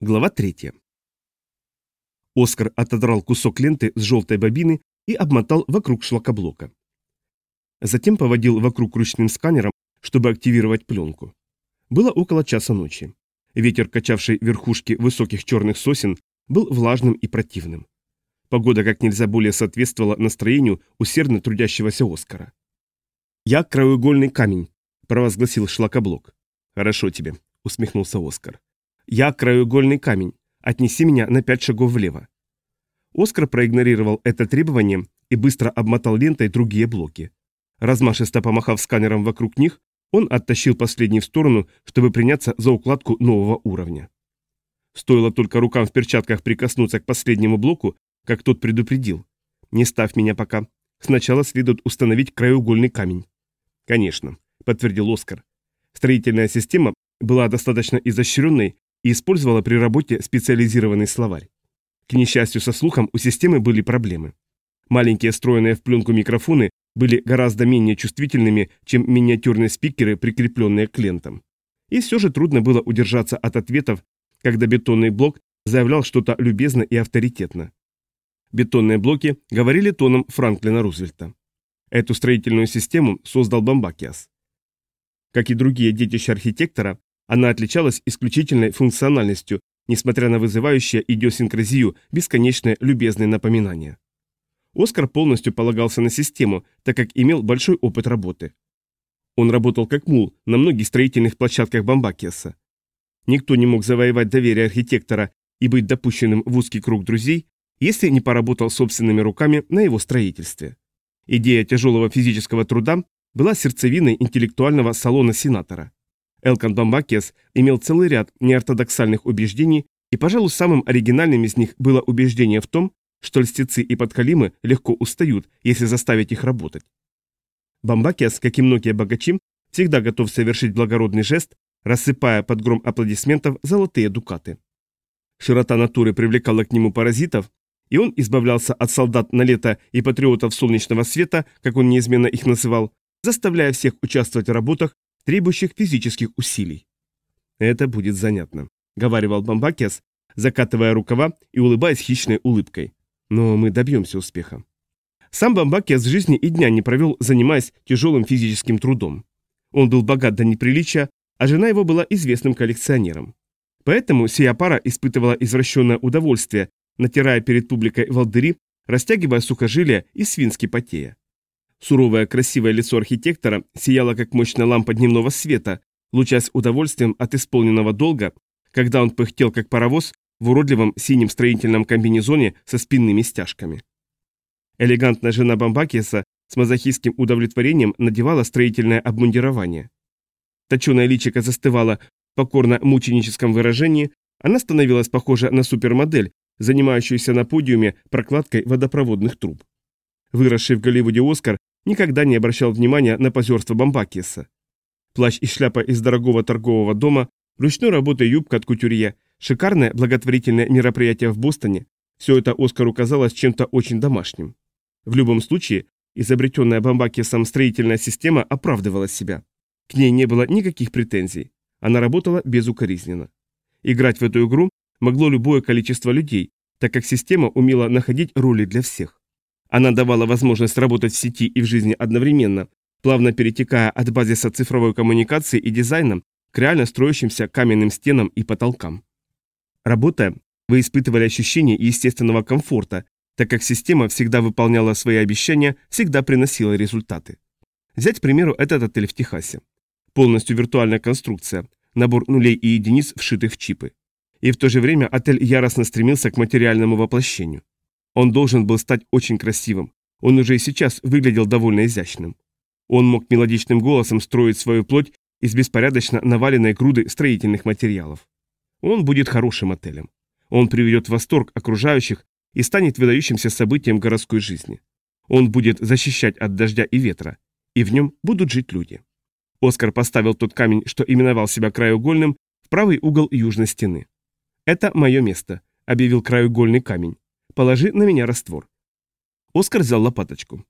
Глава 3. Оскар отодрал кусок ленты с желтой бобины и обмотал вокруг шлакоблока. Затем поводил вокруг ручным сканером, чтобы активировать пленку. Было около часа ночи. Ветер, качавший верхушки высоких черных сосен, был влажным и противным. Погода как нельзя более соответствовала настроению усердно трудящегося Оскара. «Я краеугольный камень», – провозгласил шлакоблок. «Хорошо тебе», – усмехнулся Оскар. «Я краеугольный камень. Отнеси меня на пять шагов влево». Оскар проигнорировал это требование и быстро обмотал лентой другие блоки. Размашисто помахав сканером вокруг них, он оттащил последний в сторону, чтобы приняться за укладку нового уровня. Стоило только рукам в перчатках прикоснуться к последнему блоку, как тот предупредил. «Не ставь меня пока. Сначала следует установить краеугольный камень». «Конечно», — подтвердил Оскар. Строительная система была достаточно изощренной, и использовала при работе специализированный словарь. К несчастью, со слухом у системы были проблемы. Маленькие встроенные в пленку микрофоны были гораздо менее чувствительными, чем миниатюрные спикеры, прикрепленные к лентам. И все же трудно было удержаться от ответов, когда бетонный блок заявлял что-то любезно и авторитетно. Бетонные блоки говорили тоном Франклина Рузвельта. Эту строительную систему создал Бамбакиас. Как и другие детища архитектора, она отличалась исключительной функциональностью, несмотря на вызывающее идиосинкразию бесконечное любезные напоминания. Оскар полностью полагался на систему, так как имел большой опыт работы. Он работал как мул на многих строительных площадках Бамбакиаса. Никто не мог завоевать доверие архитектора и быть допущенным в узкий круг друзей, если не поработал собственными руками на его строительстве. Идея тяжелого физического труда была сердцевиной интеллектуального салона сенатора. Элкон Бамбакес имел целый ряд неортодоксальных убеждений, и, пожалуй, самым оригинальным из них было убеждение в том, что льстецы и подкалимы легко устают, если заставить их работать. Бамбакиас, как и многие богачи, всегда готов совершить благородный жест, рассыпая под гром аплодисментов золотые дукаты. Широта натуры привлекала к нему паразитов, и он избавлялся от солдат на лето и патриотов солнечного света, как он неизменно их называл, заставляя всех участвовать в работах, требующих физических усилий. «Это будет занятно», — говаривал Бамбакес, закатывая рукава и улыбаясь хищной улыбкой. «Но мы добьемся успеха». Сам Бамбакес жизни и дня не провел, занимаясь тяжелым физическим трудом. Он был богат до неприличия, а жена его была известным коллекционером. Поэтому сия пара испытывала извращенное удовольствие, натирая перед публикой волдыри, растягивая сухожилия и свински потея. Суровое красивое лицо архитектора сияло как мощная лампа дневного света, лучась удовольствием от исполненного долга, когда он пыхтел как паровоз в уродливом синем строительном комбинезоне со спинными стяжками. Элегантная жена Бамбакиса с мазохистским удовлетворением надевала строительное обмундирование. Точеное личико застывало в покорно мученическом выражении, она становилась похожа на супермодель, занимающуюся на подиуме прокладкой водопроводных труб. Выросший в Голливуде Оскар никогда не обращал внимания на позерство Бамбакиса. Плащ и шляпа из дорогого торгового дома, ручной работы юбка от кутюрье, шикарное благотворительное мероприятие в Бостоне – все это Оскару казалось чем-то очень домашним. В любом случае, изобретенная Бамбакисом строительная система оправдывала себя. К ней не было никаких претензий. Она работала безукоризненно. Играть в эту игру могло любое количество людей, так как система умела находить роли для всех. Она давала возможность работать в сети и в жизни одновременно, плавно перетекая от базиса цифровой коммуникации и дизайна к реально строящимся каменным стенам и потолкам. Работая, вы испытывали ощущение естественного комфорта, так как система всегда выполняла свои обещания, всегда приносила результаты. Взять, к примеру, этот отель в Техасе. Полностью виртуальная конструкция, набор нулей и единиц, вшитых в чипы. И в то же время отель яростно стремился к материальному воплощению. Он должен был стать очень красивым. Он уже и сейчас выглядел довольно изящным. Он мог мелодичным голосом строить свою плоть из беспорядочно наваленной груды строительных материалов. Он будет хорошим отелем. Он приведет в восторг окружающих и станет выдающимся событием городской жизни. Он будет защищать от дождя и ветра, и в нем будут жить люди. Оскар поставил тот камень, что именовал себя краеугольным, в правый угол южной стены. «Это мое место», — объявил краеугольный камень. Положи на меня раствор. Оскар взял лопаточку.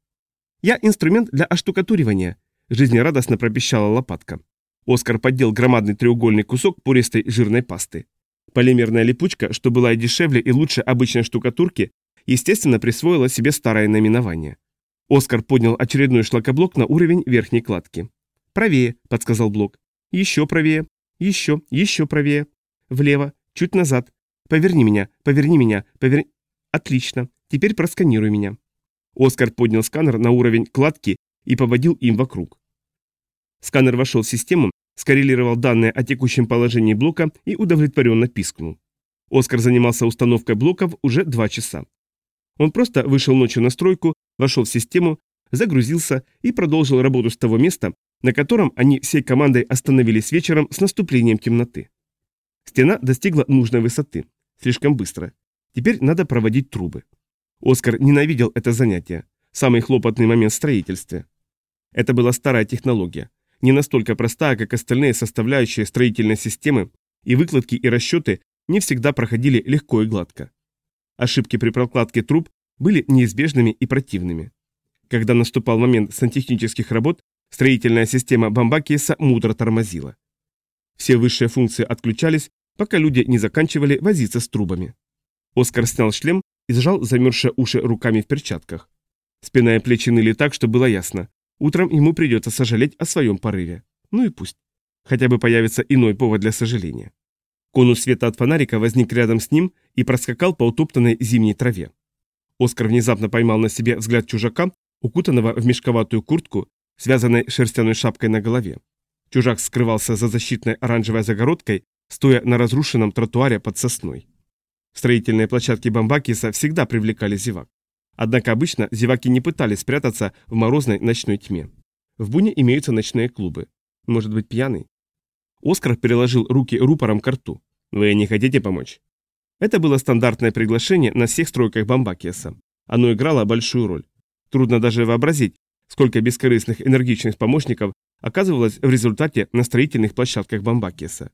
Я инструмент для оштукатуривания, жизнерадостно пропищала лопатка. Оскар поддел громадный треугольный кусок пористой жирной пасты. Полимерная липучка, что была и дешевле, и лучше обычной штукатурки, естественно, присвоила себе старое наименование. Оскар поднял очередной шлакоблок на уровень верхней кладки. «Правее», — подсказал блок. «Еще правее. Еще, еще правее. Влево, чуть назад. Поверни меня, поверни меня, поверни...» «Отлично. Теперь просканируй меня». Оскар поднял сканер на уровень кладки и поводил им вокруг. Сканер вошел в систему, скоррелировал данные о текущем положении блока и удовлетворенно пискнул. Оскар занимался установкой блоков уже два часа. Он просто вышел ночью на стройку, вошел в систему, загрузился и продолжил работу с того места, на котором они всей командой остановились вечером с наступлением темноты. Стена достигла нужной высоты. Слишком быстро. Теперь надо проводить трубы. Оскар ненавидел это занятие. Самый хлопотный момент в строительстве. Это была старая технология. Не настолько простая, как остальные составляющие строительной системы, и выкладки и расчеты не всегда проходили легко и гладко. Ошибки при прокладке труб были неизбежными и противными. Когда наступал момент сантехнических работ, строительная система Бамбакиеса мудро тормозила. Все высшие функции отключались, пока люди не заканчивали возиться с трубами. Оскар снял шлем и сжал замерзшие уши руками в перчатках. Спина и плечи ныли так, что было ясно. Утром ему придется сожалеть о своем порыве. Ну и пусть. Хотя бы появится иной повод для сожаления. Конус света от фонарика возник рядом с ним и проскакал по утоптанной зимней траве. Оскар внезапно поймал на себе взгляд чужака, укутанного в мешковатую куртку, связанной шерстяной шапкой на голове. Чужак скрывался за защитной оранжевой загородкой, стоя на разрушенном тротуаре под сосной. Строительные площадки Бамбакиса всегда привлекали зевак. Однако обычно зеваки не пытались спрятаться в морозной ночной тьме. В Буне имеются ночные клубы. Может быть, пьяный? Оскар переложил руки рупором к рту. «Вы не хотите помочь?» Это было стандартное приглашение на всех стройках Бамбакиеса. Оно играло большую роль. Трудно даже вообразить, сколько бескорыстных энергичных помощников оказывалось в результате на строительных площадках Бамбакиеса.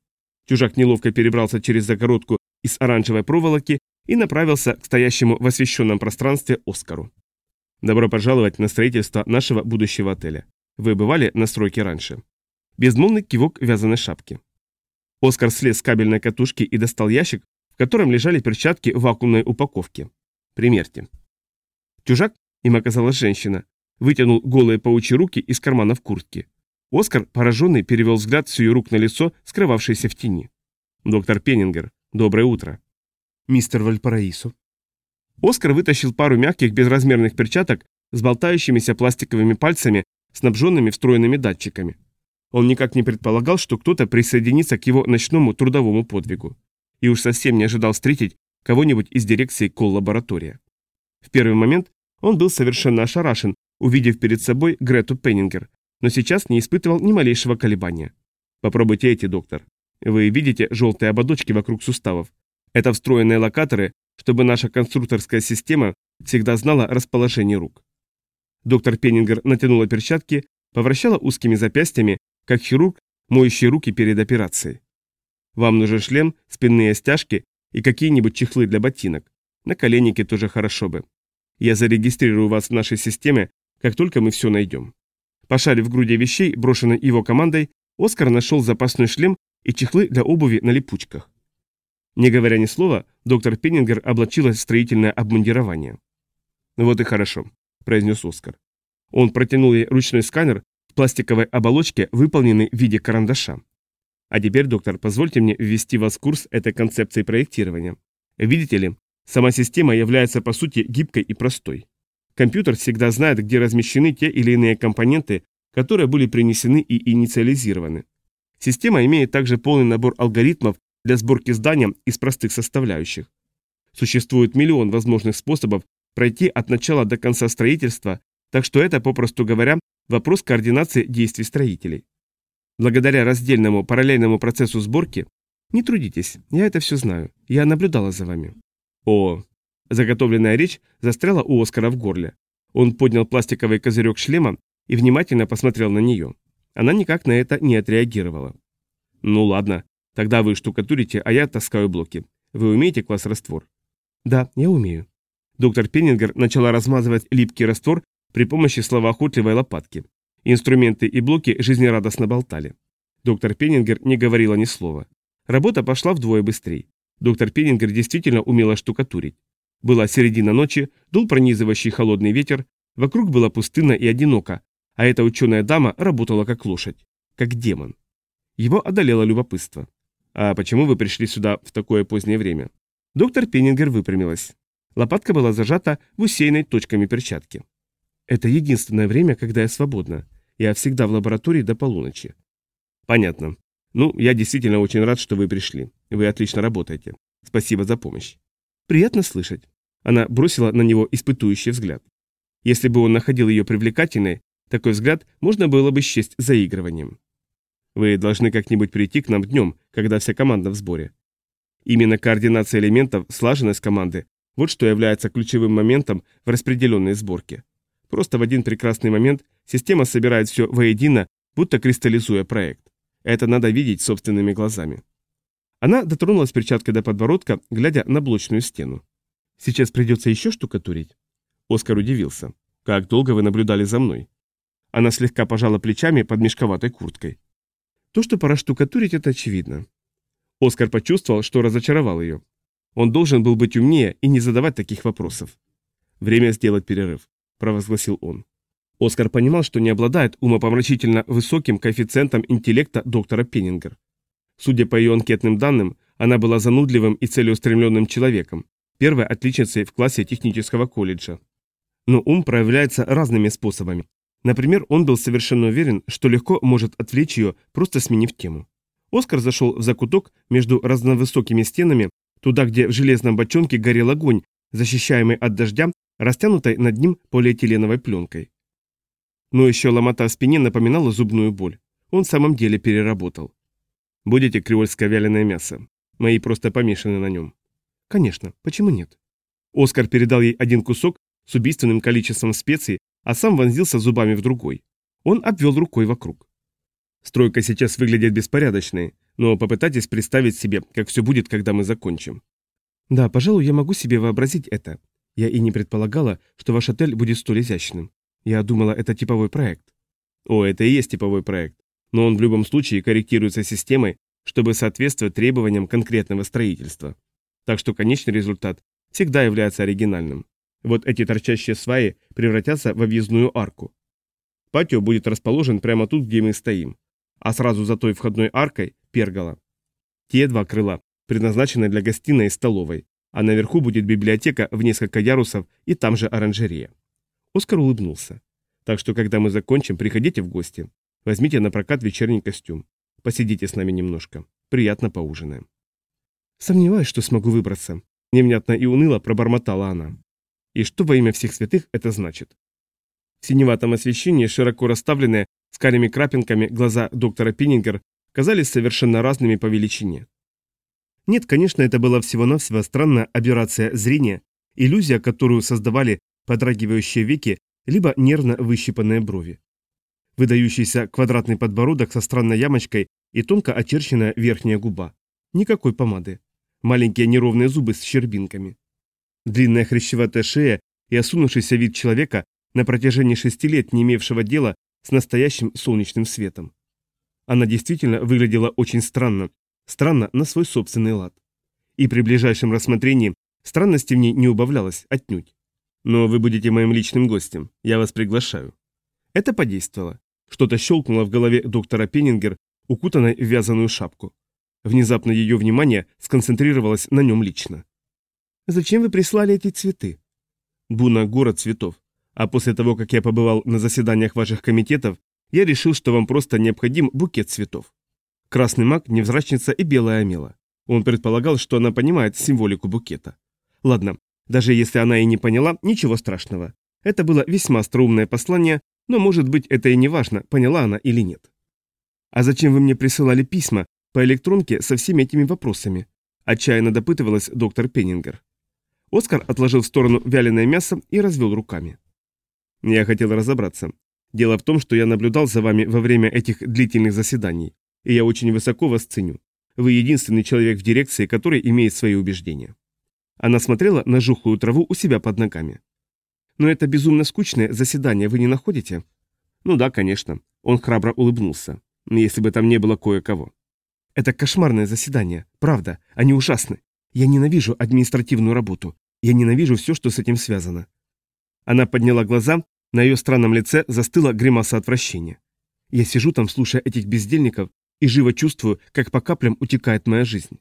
Чужак неловко перебрался через загородку из оранжевой проволоки и направился к стоящему в освещенном пространстве Оскару. «Добро пожаловать на строительство нашего будущего отеля. Вы бывали на стройке раньше?» Безмолвный кивок вязаной шапки. Оскар слез с кабельной катушки и достал ящик, в котором лежали перчатки в вакуумной упаковке. Примерьте. Чужак, им оказалась женщина, вытянул голые паучьи руки из карманов куртки. Оскар, пораженный, перевел взгляд с ее рук на лицо, скрывавшееся в тени. «Доктор Пеннингер, доброе утро». «Мистер Вальпараисо». Оскар вытащил пару мягких безразмерных перчаток с болтающимися пластиковыми пальцами, снабженными встроенными датчиками. Он никак не предполагал, что кто-то присоединится к его ночному трудовому подвигу и уж совсем не ожидал встретить кого-нибудь из дирекции колл-лаборатория. В первый момент он был совершенно ошарашен, увидев перед собой Грету Пеннингер, но сейчас не испытывал ни малейшего колебания. Попробуйте эти, доктор. Вы видите желтые ободочки вокруг суставов. Это встроенные локаторы, чтобы наша конструкторская система всегда знала расположение рук. Доктор Пеннингер натянула перчатки, повращала узкими запястьями, как хирург, моющий руки перед операцией. Вам нужен шлем, спинные стяжки и какие-нибудь чехлы для ботинок. На коленнике тоже хорошо бы. Я зарегистрирую вас в нашей системе, как только мы все найдем. Пошарив в груди вещей, брошенной его командой, Оскар нашел запасной шлем и чехлы для обуви на липучках. Не говоря ни слова, доктор Пеннингер облачилась в строительное обмундирование. «Вот и хорошо», – произнес Оскар. Он протянул ей ручной сканер в пластиковой оболочке, выполненный в виде карандаша. А теперь, доктор, позвольте мне ввести вас в курс этой концепции проектирования. Видите ли, сама система является по сути гибкой и простой. Компьютер всегда знает, где размещены те или иные компоненты, которые были принесены и инициализированы. Система имеет также полный набор алгоритмов для сборки здания из простых составляющих. Существует миллион возможных способов пройти от начала до конца строительства, так что это, попросту говоря, вопрос координации действий строителей. Благодаря раздельному параллельному процессу сборки, не трудитесь, я это все знаю, я наблюдала за вами. О, заготовленная речь застряла у Оскара в горле. Он поднял пластиковый козырек шлема и внимательно посмотрел на нее. Она никак на это не отреагировала. Ну ладно, тогда вы штукатурите, а я таскаю блоки. Вы умеете класс-раствор? Да, я умею. Доктор Пеннингер начала размазывать липкий раствор при помощи словоохотливой лопатки. Инструменты и блоки жизнерадостно болтали. Доктор Пеннингер не говорила ни слова. Работа пошла вдвое быстрее. Доктор Пеннингер действительно умела штукатурить. Была середина ночи, дул пронизывающий холодный ветер, вокруг было пустынно и одиноко, а эта ученая дама работала как лошадь, как демон. Его одолело любопытство. «А почему вы пришли сюда в такое позднее время?» Доктор Пеннингер выпрямилась. Лопатка была зажата в усеянной точками перчатки. «Это единственное время, когда я свободна. Я всегда в лаборатории до полуночи». «Понятно. Ну, я действительно очень рад, что вы пришли. Вы отлично работаете. Спасибо за помощь». «Приятно слышать». Она бросила на него испытующий взгляд. Если бы он находил ее привлекательной, такой взгляд можно было бы счесть заигрыванием. Вы должны как-нибудь прийти к нам днем, когда вся команда в сборе. Именно координация элементов, слаженность команды – вот что является ключевым моментом в распределенной сборке. Просто в один прекрасный момент система собирает все воедино, будто кристаллизуя проект. Это надо видеть собственными глазами. Она дотронулась перчаткой до подбородка, глядя на блочную стену. «Сейчас придется еще штукатурить?» Оскар удивился. «Как долго вы наблюдали за мной?» Она слегка пожала плечами под мешковатой курткой. То, что пора штукатурить, это очевидно. Оскар почувствовал, что разочаровал ее. Он должен был быть умнее и не задавать таких вопросов. «Время сделать перерыв», – провозгласил он. Оскар понимал, что не обладает умопомрачительно высоким коэффициентом интеллекта доктора Пеннингер. Судя по ее анкетным данным, она была занудливым и целеустремленным человеком, первой отличницей в классе технического колледжа. Но ум проявляется разными способами. Например, он был совершенно уверен, что легко может отвлечь ее, просто сменив тему. Оскар зашел в закуток между разновысокими стенами, туда, где в железном бочонке горел огонь, защищаемый от дождя, растянутой над ним полиэтиленовой пленкой. Но еще ломота в спине напоминала зубную боль. Он в самом деле переработал. «Будете креольское вяленое мясо? Мои просто помешаны на нем». «Конечно, почему нет?» Оскар передал ей один кусок с убийственным количеством специй, а сам вонзился зубами в другой. Он обвел рукой вокруг. Стройка сейчас выглядит беспорядочной, но попытайтесь представить себе, как все будет, когда мы закончим. Да, пожалуй, я могу себе вообразить это. Я и не предполагала, что ваш отель будет столь изящным. Я думала, это типовой проект. О, это и есть типовой проект. Но он в любом случае корректируется системой, чтобы соответствовать требованиям конкретного строительства. Так что конечный результат всегда является оригинальным. Вот эти торчащие сваи превратятся в объездную арку. Патио будет расположен прямо тут, где мы стоим а сразу за той входной аркой – пергола. Те два крыла предназначены для гостиной и столовой, а наверху будет библиотека в несколько ярусов и там же оранжерея. Оскар улыбнулся. Так что, когда мы закончим, приходите в гости. Возьмите на прокат вечерний костюм. Посидите с нами немножко. Приятно поужинаем. Сомневаюсь, что смогу выбраться. Невнятно и уныло пробормотала она. И что во имя всех святых это значит? В синеватом освещении широко расставленные с карими крапинками глаза доктора Пиннингер казались совершенно разными по величине. Нет, конечно, это была всего-навсего странная аберрация зрения, иллюзия, которую создавали подрагивающие веки, либо нервно выщипанные брови. Выдающийся квадратный подбородок со странной ямочкой и тонко очерченная верхняя губа. Никакой помады. Маленькие неровные зубы с щербинками. Длинная хрящеватая шея и осунувшийся вид человека, на протяжении шести лет не имевшего дела с настоящим солнечным светом. Она действительно выглядела очень странно, странно на свой собственный лад. И при ближайшем рассмотрении странности в ней не убавлялось отнюдь. Но вы будете моим личным гостем, я вас приглашаю. Это подействовало. Что-то щелкнуло в голове доктора Пеннингер, укутанной в вязаную шапку. Внезапно ее внимание сконцентрировалось на нем лично. «Зачем вы прислали эти цветы?» «Буна – город цветов. А после того, как я побывал на заседаниях ваших комитетов, я решил, что вам просто необходим букет цветов. Красный маг, невзрачница и белая амела. Он предполагал, что она понимает символику букета. Ладно, даже если она и не поняла, ничего страшного. Это было весьма остроумное послание, но, может быть, это и не важно, поняла она или нет. «А зачем вы мне присылали письма по электронке со всеми этими вопросами?» Отчаянно допытывалась доктор Пеннингер. Оскар отложил в сторону вяленое мясо и развел руками. Я хотел разобраться. Дело в том, что я наблюдал за вами во время этих длительных заседаний, и я очень высоко вас ценю. Вы единственный человек в дирекции, который имеет свои убеждения. Она смотрела на жухлую траву у себя под ногами. Но это безумно скучное заседание, вы не находите? Ну да, конечно. Он храбро улыбнулся. Если бы там не было кое-кого. Это кошмарное заседание, правда, они ужасны. Я ненавижу административную работу. Я ненавижу все, что с этим связано. Она подняла глаза, на ее странном лице застыла гримаса отвращения. Я сижу там, слушая этих бездельников, и живо чувствую, как по каплям утекает моя жизнь.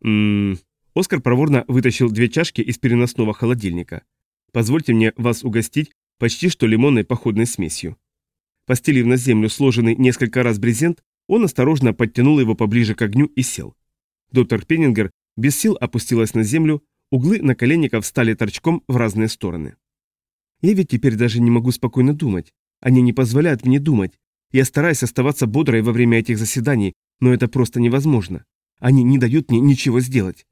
Ммм... Оскар проворно вытащил две чашки из переносного холодильника. Позвольте мне вас угостить почти что лимонной походной смесью. Постелив на землю сложенный несколько раз брезент, он осторожно подтянул его поближе к огню и сел. Доктор Пеннингер без сил опустилась на землю, углы наколенников стали торчком в разные стороны. «Я ведь теперь даже не могу спокойно думать. Они не позволяют мне думать. Я стараюсь оставаться бодрой во время этих заседаний, но это просто невозможно. Они не дают мне ничего сделать».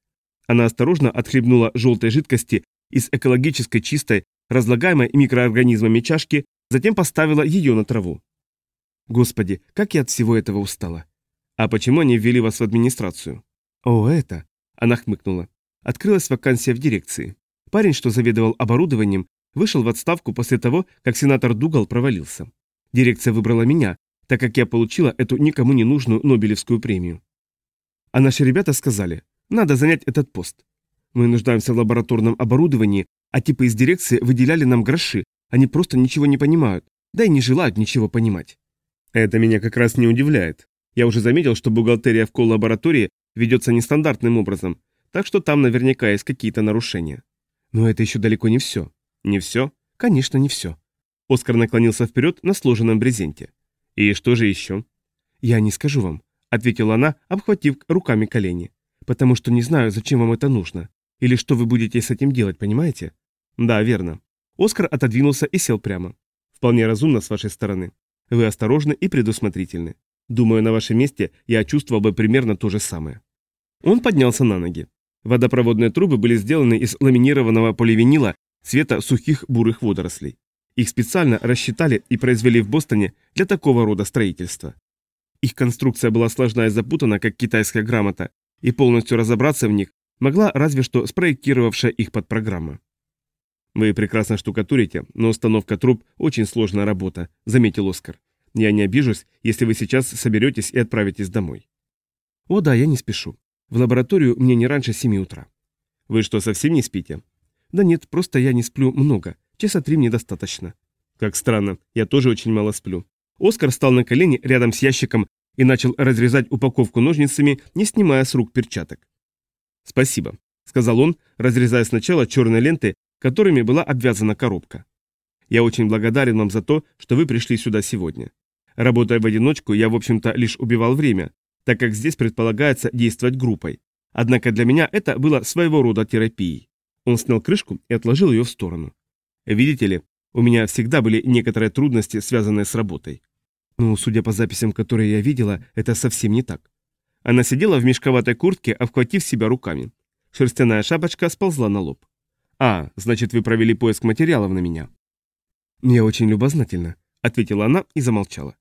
Она осторожно отхлебнула желтой жидкости из экологической чистой, разлагаемой микроорганизмами чашки, затем поставила ее на траву. Господи, как я от всего этого устала. А почему они ввели вас в администрацию? О, это... Она хмыкнула. Открылась вакансия в дирекции. Парень, что заведовал оборудованием, вышел в отставку после того, как сенатор Дугал провалился. Дирекция выбрала меня, так как я получила эту никому не нужную Нобелевскую премию. А наши ребята сказали, надо занять этот пост. Мы нуждаемся в лабораторном оборудовании, а типы из дирекции выделяли нам гроши, они просто ничего не понимают, да и не желают ничего понимать. Это меня как раз не удивляет. Я уже заметил, что бухгалтерия в коллаборатории ведется нестандартным образом, так что там наверняка есть какие-то нарушения. Но это еще далеко не все. Не все? Конечно, не все. Оскар наклонился вперед на сложенном брезенте. И что же еще? Я не скажу вам, ответила она, обхватив руками колени. Потому что не знаю, зачем вам это нужно. Или что вы будете с этим делать, понимаете? Да, верно. Оскар отодвинулся и сел прямо. Вполне разумно с вашей стороны. Вы осторожны и предусмотрительны. Думаю, на вашем месте я чувствовал бы примерно то же самое. Он поднялся на ноги. Водопроводные трубы были сделаны из ламинированного поливинила цвета сухих бурых водорослей. Их специально рассчитали и произвели в Бостоне для такого рода строительства. Их конструкция была сложна и запутана, как китайская грамота, и полностью разобраться в них могла разве что спроектировавшая их под программа. «Вы прекрасно штукатурите, но установка труб – очень сложная работа», – заметил Оскар. «Я не обижусь, если вы сейчас соберетесь и отправитесь домой». «О да, я не спешу. В лабораторию мне не раньше семи утра». «Вы что, совсем не спите?» «Да нет, просто я не сплю много. Часа три мне достаточно». «Как странно, я тоже очень мало сплю». Оскар встал на колени рядом с ящиком и начал разрезать упаковку ножницами, не снимая с рук перчаток. «Спасибо», — сказал он, разрезая сначала черные ленты, которыми была обвязана коробка. «Я очень благодарен вам за то, что вы пришли сюда сегодня. Работая в одиночку, я, в общем-то, лишь убивал время, так как здесь предполагается действовать группой. Однако для меня это было своего рода терапией. Он снял крышку и отложил ее в сторону. Видите ли, у меня всегда были некоторые трудности, связанные с работой. Ну, судя по записям, которые я видела, это совсем не так. Она сидела в мешковатой куртке, обхватив себя руками. Шерстяная шапочка сползла на лоб. «А, значит, вы провели поиск материалов на меня». «Я очень любознательна», — ответила она и замолчала.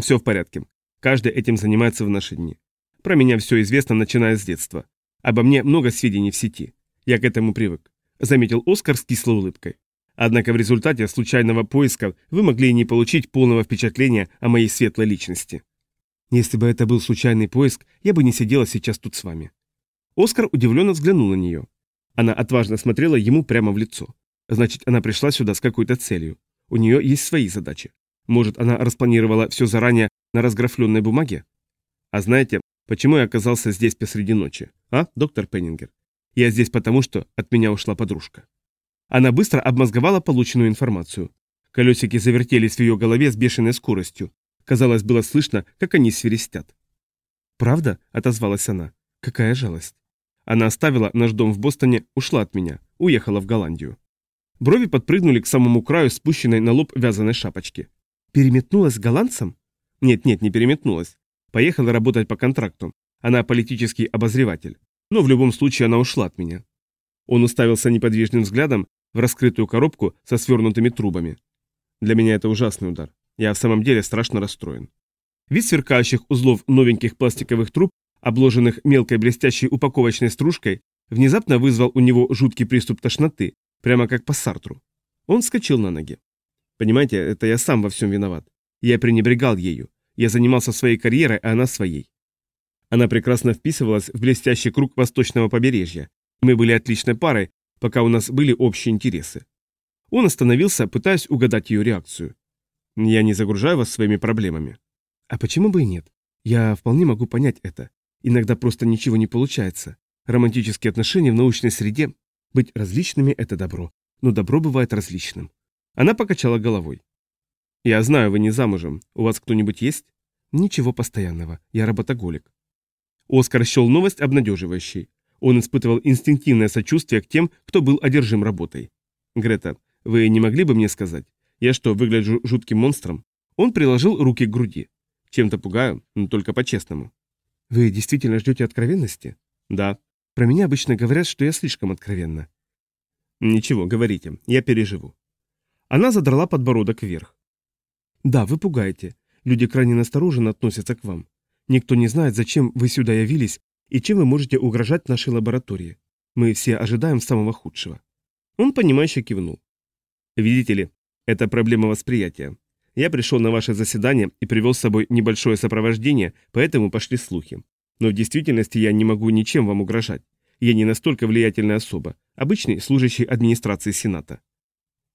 «Все в порядке. Каждый этим занимается в наши дни. Про меня все известно, начиная с детства. Обо мне много сведений в сети. Я к этому привык», — заметил Оскар с кислой улыбкой. «Однако в результате случайного поиска вы могли не получить полного впечатления о моей светлой личности». «Если бы это был случайный поиск, я бы не сидела сейчас тут с вами». Оскар удивленно взглянул на нее. Она отважно смотрела ему прямо в лицо. Значит, она пришла сюда с какой-то целью. У нее есть свои задачи. Может, она распланировала все заранее на разграфленной бумаге? А знаете, почему я оказался здесь посреди ночи? А, доктор Пеннингер? Я здесь потому, что от меня ушла подружка. Она быстро обмозговала полученную информацию. Колесики завертелись в ее голове с бешеной скоростью. Казалось, было слышно, как они свиристят. «Правда?» – отозвалась она. «Какая жалость». Она оставила наш дом в Бостоне, ушла от меня, уехала в Голландию. Брови подпрыгнули к самому краю спущенной на лоб вязаной шапочки. Переметнулась к голландцам? Нет-нет, не переметнулась. Поехала работать по контракту. Она политический обозреватель. Но в любом случае она ушла от меня. Он уставился неподвижным взглядом в раскрытую коробку со свернутыми трубами. Для меня это ужасный удар. Я в самом деле страшно расстроен. Вид сверкающих узлов новеньких пластиковых труб обложенных мелкой блестящей упаковочной стружкой, внезапно вызвал у него жуткий приступ тошноты, прямо как по Сартру. Он вскочил на ноги. Понимаете, это я сам во всем виноват. Я пренебрегал ею. Я занимался своей карьерой, а она своей. Она прекрасно вписывалась в блестящий круг восточного побережья. Мы были отличной парой, пока у нас были общие интересы. Он остановился, пытаясь угадать ее реакцию. «Я не загружаю вас своими проблемами». «А почему бы и нет? Я вполне могу понять это. Иногда просто ничего не получается. Романтические отношения в научной среде. Быть различными – это добро. Но добро бывает различным». Она покачала головой. «Я знаю, вы не замужем. У вас кто-нибудь есть?» «Ничего постоянного. Я работоголик». Оскар счел новость обнадеживающей. Он испытывал инстинктивное сочувствие к тем, кто был одержим работой. «Грета, вы не могли бы мне сказать? Я что, выгляжу жутким монстром?» Он приложил руки к груди. «Чем-то пугаю, но только по-честному». «Вы действительно ждете откровенности?» «Да». «Про меня обычно говорят, что я слишком откровенна». «Ничего, говорите, я переживу». Она задрала подбородок вверх. «Да, вы пугаете. Люди крайне настороженно относятся к вам. Никто не знает, зачем вы сюда явились и чем вы можете угрожать нашей лаборатории. Мы все ожидаем самого худшего». Он, понимающе кивнул. «Видите ли, это проблема восприятия. Я пришел на ваше заседание и привел с собой небольшое сопровождение, поэтому пошли слухи. Но в действительности я не могу ничем вам угрожать. Я не настолько влиятельная особа, обычный служащий администрации Сената.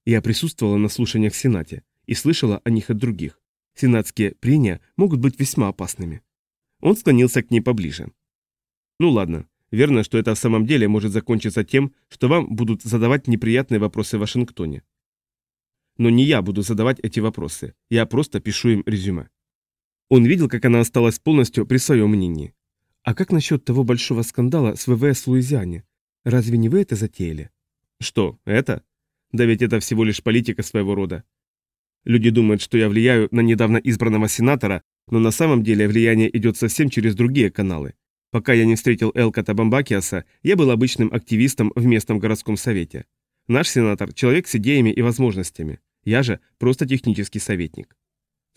Я присутствовала на слушаниях в Сенате и слышала о них от других. Сенатские прения могут быть весьма опасными. Он склонился к ней поближе. Ну ладно, верно, что это в самом деле может закончиться тем, что вам будут задавать неприятные вопросы в Вашингтоне. Но не я буду задавать эти вопросы, я просто пишу им резюме. Он видел, как она осталась полностью при своем мнении. А как насчет того большого скандала с ВВС в Луизиане? Разве не вы это затеяли? Что, это? Да ведь это всего лишь политика своего рода. Люди думают, что я влияю на недавно избранного сенатора, но на самом деле влияние идет совсем через другие каналы. Пока я не встретил Элката Бамбакиаса, я был обычным активистом в местном городском совете. Наш сенатор – человек с идеями и возможностями. Я же просто технический советник.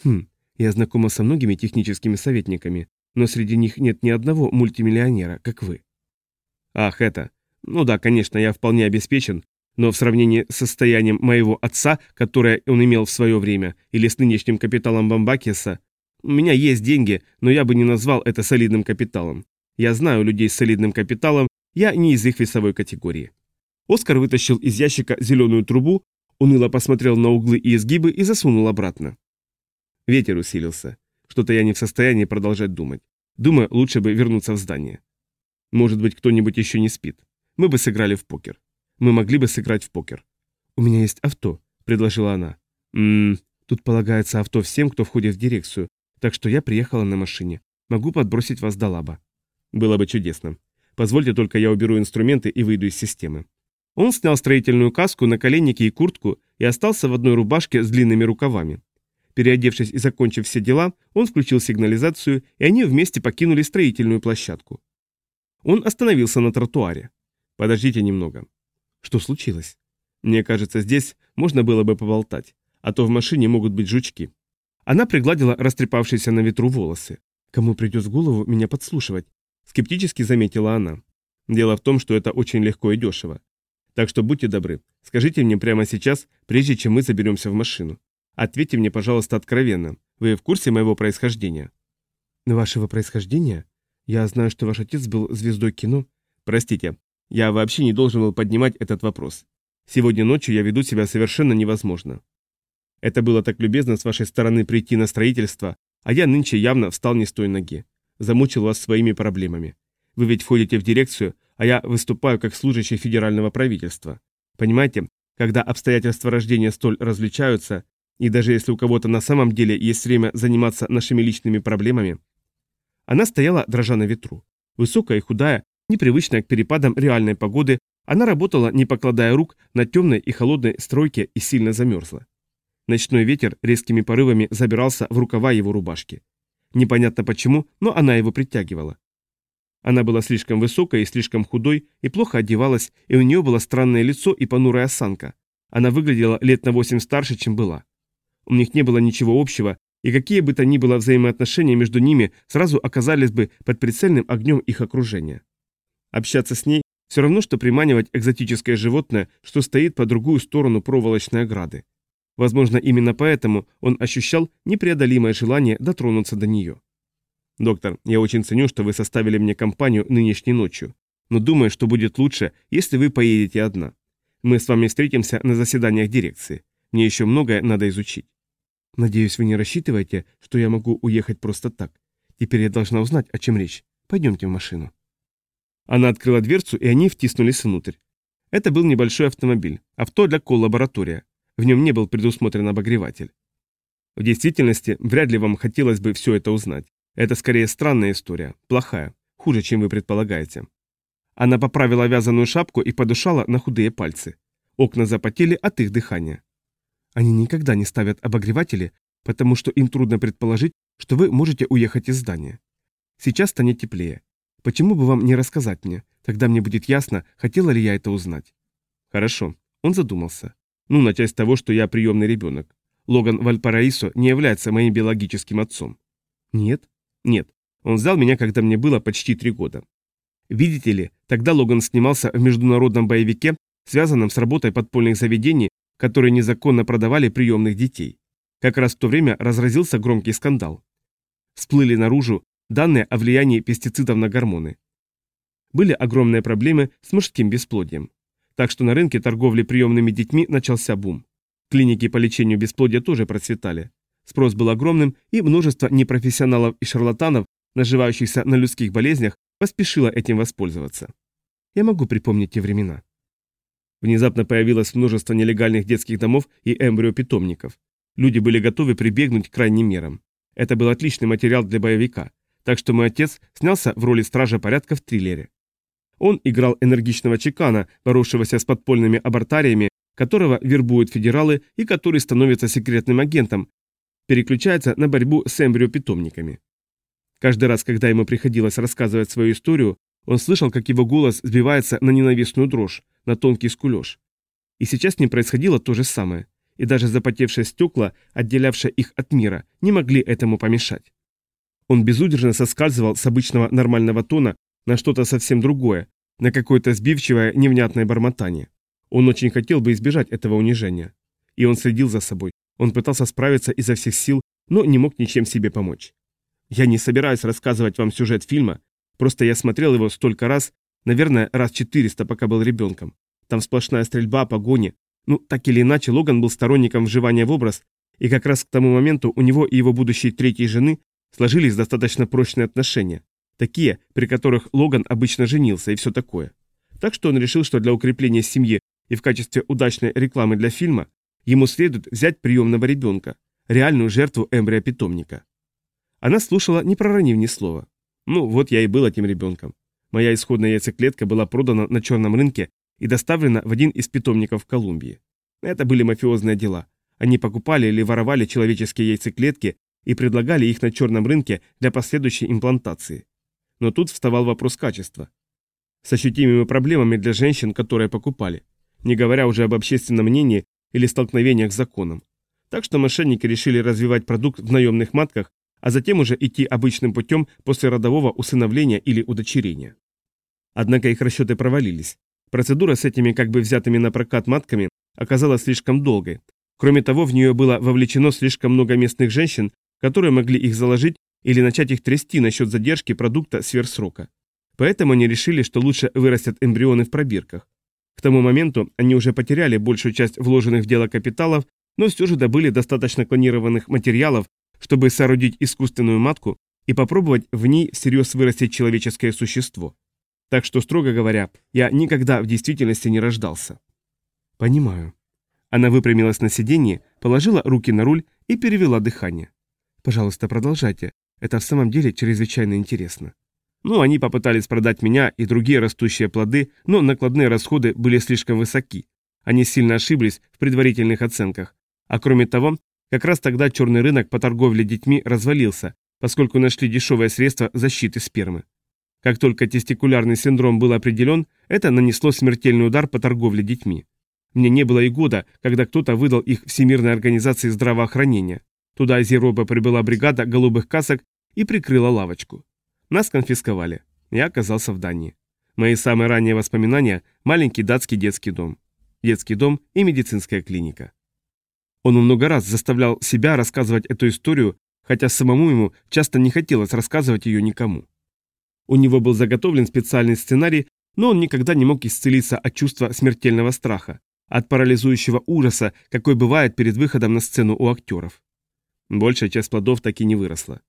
Хм, я знакома со многими техническими советниками, но среди них нет ни одного мультимиллионера, как вы. Ах, это. Ну да, конечно, я вполне обеспечен, но в сравнении с состоянием моего отца, которое он имел в свое время, или с нынешним капиталом Бамбакиса, у меня есть деньги, но я бы не назвал это солидным капиталом. Я знаю людей с солидным капиталом, я не из их весовой категории. Оскар вытащил из ящика зеленую трубу, уныло посмотрел на углы и изгибы и засунул обратно. Ветер усилился. Что-то я не в состоянии продолжать думать. Думаю, лучше бы вернуться в здание. Может быть, кто-нибудь еще не спит. Мы бы сыграли в покер. Мы могли бы сыграть в покер. У меня есть авто, предложила она. Ммм, тут полагается авто всем, кто входит в дирекцию, так что я приехала на машине. Могу подбросить вас до лаба. Было бы чудесно. Позвольте только я уберу инструменты и выйду из системы. Он снял строительную каску, наколенники и куртку и остался в одной рубашке с длинными рукавами. Переодевшись и закончив все дела, он включил сигнализацию, и они вместе покинули строительную площадку. Он остановился на тротуаре. «Подождите немного». «Что случилось?» «Мне кажется, здесь можно было бы поболтать, а то в машине могут быть жучки». Она пригладила растрепавшиеся на ветру волосы. «Кому придет в голову меня подслушивать? Скептически заметила она. Дело в том, что это очень легко и дешево. Так что будьте добры, скажите мне прямо сейчас, прежде чем мы заберемся в машину. Ответьте мне, пожалуйста, откровенно. Вы в курсе моего происхождения? Вашего происхождения? Я знаю, что ваш отец был звездой кино. Простите, я вообще не должен был поднимать этот вопрос. Сегодня ночью я веду себя совершенно невозможно. Это было так любезно с вашей стороны прийти на строительство, а я нынче явно встал не с той ноги замучил вас своими проблемами. Вы ведь входите в дирекцию, а я выступаю как служащий федерального правительства. Понимаете, когда обстоятельства рождения столь различаются, и даже если у кого-то на самом деле есть время заниматься нашими личными проблемами... Она стояла, дрожа на ветру. Высокая и худая, непривычная к перепадам реальной погоды, она работала, не покладая рук, на темной и холодной стройке и сильно замерзла. Ночной ветер резкими порывами забирался в рукава его рубашки. Непонятно почему, но она его притягивала. Она была слишком высокой и слишком худой, и плохо одевалась, и у нее было странное лицо и понурая осанка. Она выглядела лет на восемь старше, чем была. У них не было ничего общего, и какие бы то ни было взаимоотношения между ними сразу оказались бы под прицельным огнем их окружения. Общаться с ней все равно, что приманивать экзотическое животное, что стоит по другую сторону проволочной ограды. Возможно, именно поэтому он ощущал непреодолимое желание дотронуться до нее. «Доктор, я очень ценю, что вы составили мне компанию нынешней ночью. но думаю, что будет лучше, если вы поедете одна. Мы с вами встретимся на заседаниях дирекции. Мне еще многое надо изучить. Надеюсь, вы не рассчитываете, что я могу уехать просто так. Теперь я должна узнать, о чем речь. Пойдемте в машину. Она открыла дверцу, и они втиснулись внутрь. Это был небольшой автомобиль, авто для коллаборатория. В нем не был предусмотрен обогреватель. В действительности, вряд ли вам хотелось бы все это узнать. Это скорее странная история, плохая, хуже, чем вы предполагаете. Она поправила вязаную шапку и подушала на худые пальцы. Окна запотели от их дыхания. Они никогда не ставят обогреватели, потому что им трудно предположить, что вы можете уехать из здания. Сейчас станет теплее. Почему бы вам не рассказать мне? Тогда мне будет ясно, хотела ли я это узнать. Хорошо. Он задумался. Ну, на часть того, что я приемный ребенок. Логан Вальпараисо не является моим биологическим отцом. Нет? Нет. Он взял меня, когда мне было почти три года. Видите ли, тогда Логан снимался в международном боевике, связанном с работой подпольных заведений, которые незаконно продавали приемных детей. Как раз в то время разразился громкий скандал. Всплыли наружу данные о влиянии пестицидов на гормоны. Были огромные проблемы с мужским бесплодием. Так что на рынке торговли приемными детьми начался бум. Клиники по лечению бесплодия тоже процветали. Спрос был огромным, и множество непрофессионалов и шарлатанов, наживающихся на людских болезнях, поспешило этим воспользоваться. Я могу припомнить те времена. Внезапно появилось множество нелегальных детских домов и эмбриопитомников. Люди были готовы прибегнуть к крайним мерам. Это был отличный материал для боевика, так что мой отец снялся в роли стража порядка в триллере. Он играл энергичного чекана, боровшегося с подпольными абортариями, которого вербуют федералы и который становится секретным агентом, переключается на борьбу с эмбриопитомниками. Каждый раз, когда ему приходилось рассказывать свою историю, он слышал, как его голос сбивается на ненавистную дрожь, на тонкий скулеж. И сейчас с ним происходило то же самое, и даже запотевшие стекла, отделявшие их от мира, не могли этому помешать. Он безудержно соскальзывал с обычного нормального тона на что-то совсем другое, на какое-то сбивчивое, невнятное бормотание. Он очень хотел бы избежать этого унижения. И он следил за собой. Он пытался справиться изо всех сил, но не мог ничем себе помочь. Я не собираюсь рассказывать вам сюжет фильма, просто я смотрел его столько раз, наверное, раз 400, пока был ребенком. Там сплошная стрельба, погони. Ну, так или иначе, Логан был сторонником вживания в образ, и как раз к тому моменту у него и его будущей третьей жены сложились достаточно прочные отношения. Такие, при которых Логан обычно женился и все такое. Так что он решил, что для укрепления семьи и в качестве удачной рекламы для фильма ему следует взять приемного ребенка, реальную жертву эмбриопитомника. Она слушала, не проронив ни слова. Ну, вот я и был этим ребенком. Моя исходная яйцеклетка была продана на черном рынке и доставлена в один из питомников Колумбии. Это были мафиозные дела. Они покупали или воровали человеческие яйцеклетки и предлагали их на черном рынке для последующей имплантации. Но тут вставал вопрос качества. С ощутимыми проблемами для женщин, которые покупали, не говоря уже об общественном мнении или столкновениях с законом. Так что мошенники решили развивать продукт в наемных матках а затем уже идти обычным путем после родового усыновления или удочерения. Однако их расчеты провалились. Процедура с этими как бы взятыми на прокат матками оказалась слишком долгой. Кроме того, в нее было вовлечено слишком много местных женщин, которые могли их заложить или начать их трясти насчет задержки продукта сверх срока. Поэтому они решили, что лучше вырастят эмбрионы в пробирках. К тому моменту они уже потеряли большую часть вложенных в дело капиталов, но все же добыли достаточно клонированных материалов, чтобы соорудить искусственную матку и попробовать в ней всерьез вырастить человеческое существо. Так что, строго говоря, я никогда в действительности не рождался. Понимаю. Она выпрямилась на сиденье, положила руки на руль и перевела дыхание. Пожалуйста, продолжайте. Это в самом деле чрезвычайно интересно. Ну, они попытались продать меня и другие растущие плоды, но накладные расходы были слишком высоки. Они сильно ошиблись в предварительных оценках. А кроме того, как раз тогда черный рынок по торговле детьми развалился, поскольку нашли дешевое средство защиты спермы. Как только тестикулярный синдром был определен, это нанесло смертельный удар по торговле детьми. Мне не было и года, когда кто-то выдал их Всемирной организации здравоохранения. Туда из Европы прибыла бригада голубых касок и прикрыла лавочку. Нас конфисковали. Я оказался в Дании. Мои самые ранние воспоминания – маленький датский детский дом. Детский дом и медицинская клиника. Он много раз заставлял себя рассказывать эту историю, хотя самому ему часто не хотелось рассказывать ее никому. У него был заготовлен специальный сценарий, но он никогда не мог исцелиться от чувства смертельного страха, от парализующего ужаса, какой бывает перед выходом на сцену у актеров. Большая часть плодов так и не выросла.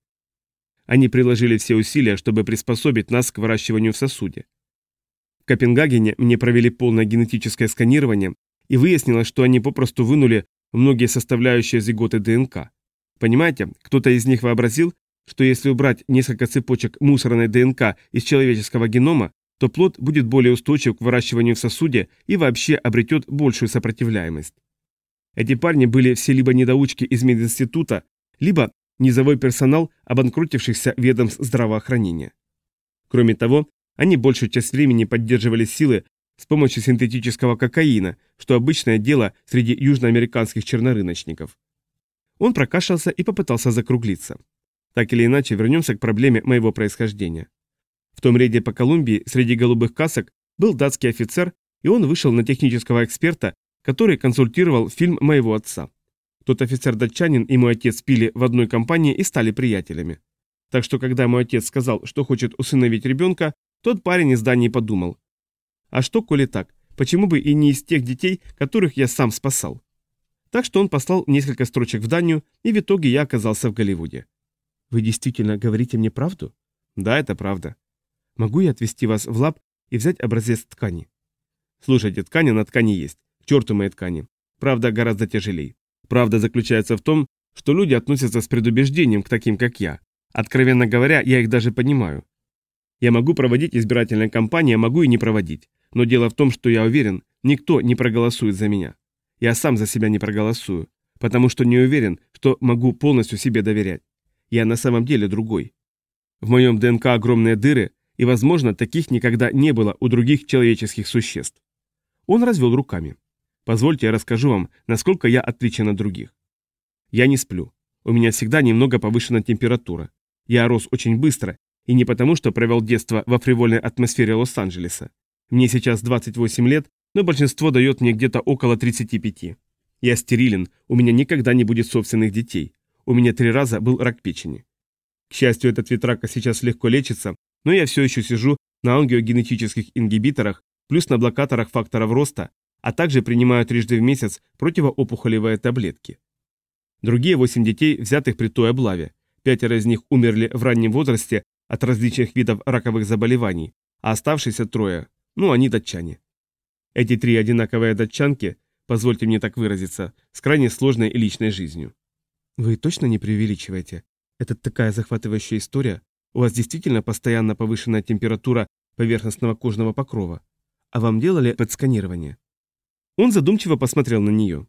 Они приложили все усилия, чтобы приспособить нас к выращиванию в сосуде. В Копенгагене мне провели полное генетическое сканирование, и выяснилось, что они попросту вынули многие составляющие зиготы ДНК. Понимаете, кто-то из них вообразил, что если убрать несколько цепочек мусорной ДНК из человеческого генома, то плод будет более устойчив к выращиванию в сосуде и вообще обретет большую сопротивляемость. Эти парни были все либо недоучки из мединститута, либо низовой персонал обанкротившихся ведомств здравоохранения. Кроме того, они большую часть времени поддерживали силы с помощью синтетического кокаина, что обычное дело среди южноамериканских чернорыночников. Он прокашлялся и попытался закруглиться. Так или иначе, вернемся к проблеме моего происхождения. В том рейде по Колумбии среди голубых касок был датский офицер, и он вышел на технического эксперта, который консультировал фильм моего отца. Тот офицер-датчанин и мой отец пили в одной компании и стали приятелями. Так что, когда мой отец сказал, что хочет усыновить ребенка, тот парень из Дании подумал. А что, коли так, почему бы и не из тех детей, которых я сам спасал? Так что он послал несколько строчек в Данию, и в итоге я оказался в Голливуде. Вы действительно говорите мне правду? Да, это правда. Могу я отвезти вас в лаб и взять образец ткани? Слушайте, ткани на ткани есть. Мои ткани. Правда гораздо тяжелее. Правда заключается в том, что люди относятся с предубеждением к таким, как я. Откровенно говоря, я их даже понимаю. Я могу проводить избирательные кампании, а могу и не проводить. Но дело в том, что я уверен, никто не проголосует за меня. Я сам за себя не проголосую, потому что не уверен, что могу полностью себе доверять. Я на самом деле другой. В моем ДНК огромные дыры, и, возможно, таких никогда не было у других человеческих существ. Он развел руками. Позвольте я расскажу вам, насколько я отличен от других. Я не сплю. У меня всегда немного повышена температура. Я рос очень быстро, и не потому, что провел детство во фривольной атмосфере Лос-Анджелеса. Мне сейчас 28 лет, но большинство дает мне где-то около 35. Я стерилен, у меня никогда не будет собственных детей. У меня три раза был рак печени. К счастью, этот вид рака сейчас легко лечится, но я все еще сижу на ангиогенетических ингибиторах, плюс на блокаторах факторов роста, а также принимаю трижды в месяц противоопухолевые таблетки. Другие восемь детей, взятых при той облаве. Пятеро из них умерли в раннем возрасте от различных видов раковых заболеваний, а оставшиеся трое, ну, они датчане. Эти три одинаковые датчанки, позвольте мне так выразиться, с крайне сложной личной жизнью. Вы точно не преувеличиваете? Это такая захватывающая история, у вас действительно постоянно повышенная температура поверхностного кожного покрова. А вам делали подсканирование? Он задумчиво посмотрел на нее.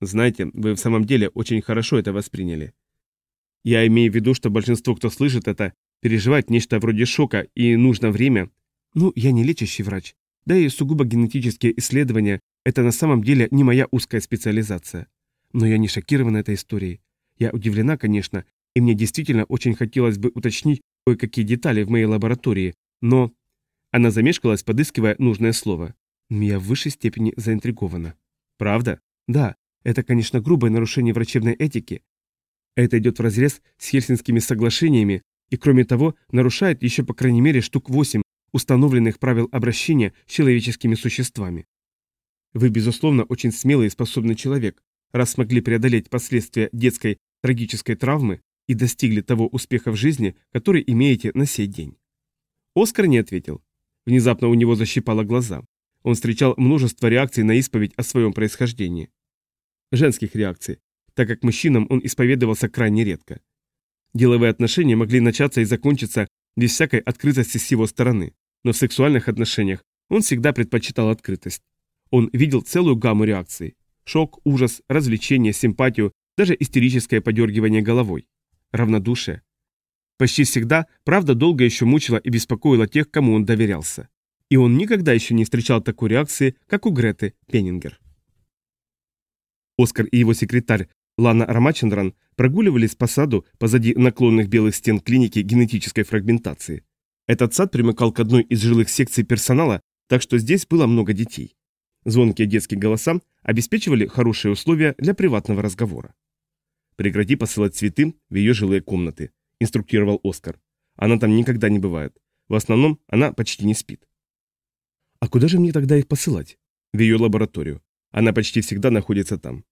Знаете, вы в самом деле очень хорошо это восприняли. Я имею в виду, что большинство, кто слышит это, переживает нечто вроде шока, и нужно время. Ну, я не лечащий врач. Да и сугубо генетические исследования – это на самом деле не моя узкая специализация. Но я не шокирована этой историей. Я удивлена, конечно, и мне действительно очень хотелось бы уточнить, кое-какие детали в моей лаборатории, но... Она замешкалась, подыскивая нужное слово. Я в высшей степени заинтригована. Правда? Да, это, конечно, грубое нарушение врачебной этики. Это идет вразрез с Хельсинскими соглашениями и, кроме того, нарушает еще по крайней мере штук восемь установленных правил обращения с человеческими существами. Вы, безусловно, очень смелый и способный человек, раз смогли преодолеть последствия детской трагической травмы и достигли того успеха в жизни, который имеете на сей день? Оскар не ответил. Внезапно у него защипало глаза. Он встречал множество реакций на исповедь о своем происхождении. Женских реакций, так как мужчинам он исповедовался крайне редко. Деловые отношения могли начаться и закончиться без всякой открытости с его стороны, но в сексуальных отношениях он всегда предпочитал открытость. Он видел целую гамму реакций. Шок, ужас, развлечение, симпатию, даже истерическое подергивание головой равнодушие. Почти всегда правда долго еще мучила и беспокоила тех, кому он доверялся. И он никогда еще не встречал такой реакции, как у Греты Пеннингер. Оскар и его секретарь Лана Рамачендран прогуливались по саду позади наклонных белых стен клиники генетической фрагментации. Этот сад примыкал к одной из жилых секций персонала, так что здесь было много детей. Звонкие детские голоса обеспечивали хорошие условия для приватного разговора. Прекрати посылать цветы в ее жилые комнаты», – инструктировал Оскар. «Она там никогда не бывает. В основном она почти не спит». А куда же мне тогда их посылать? В ее лабораторию. Она почти всегда находится там.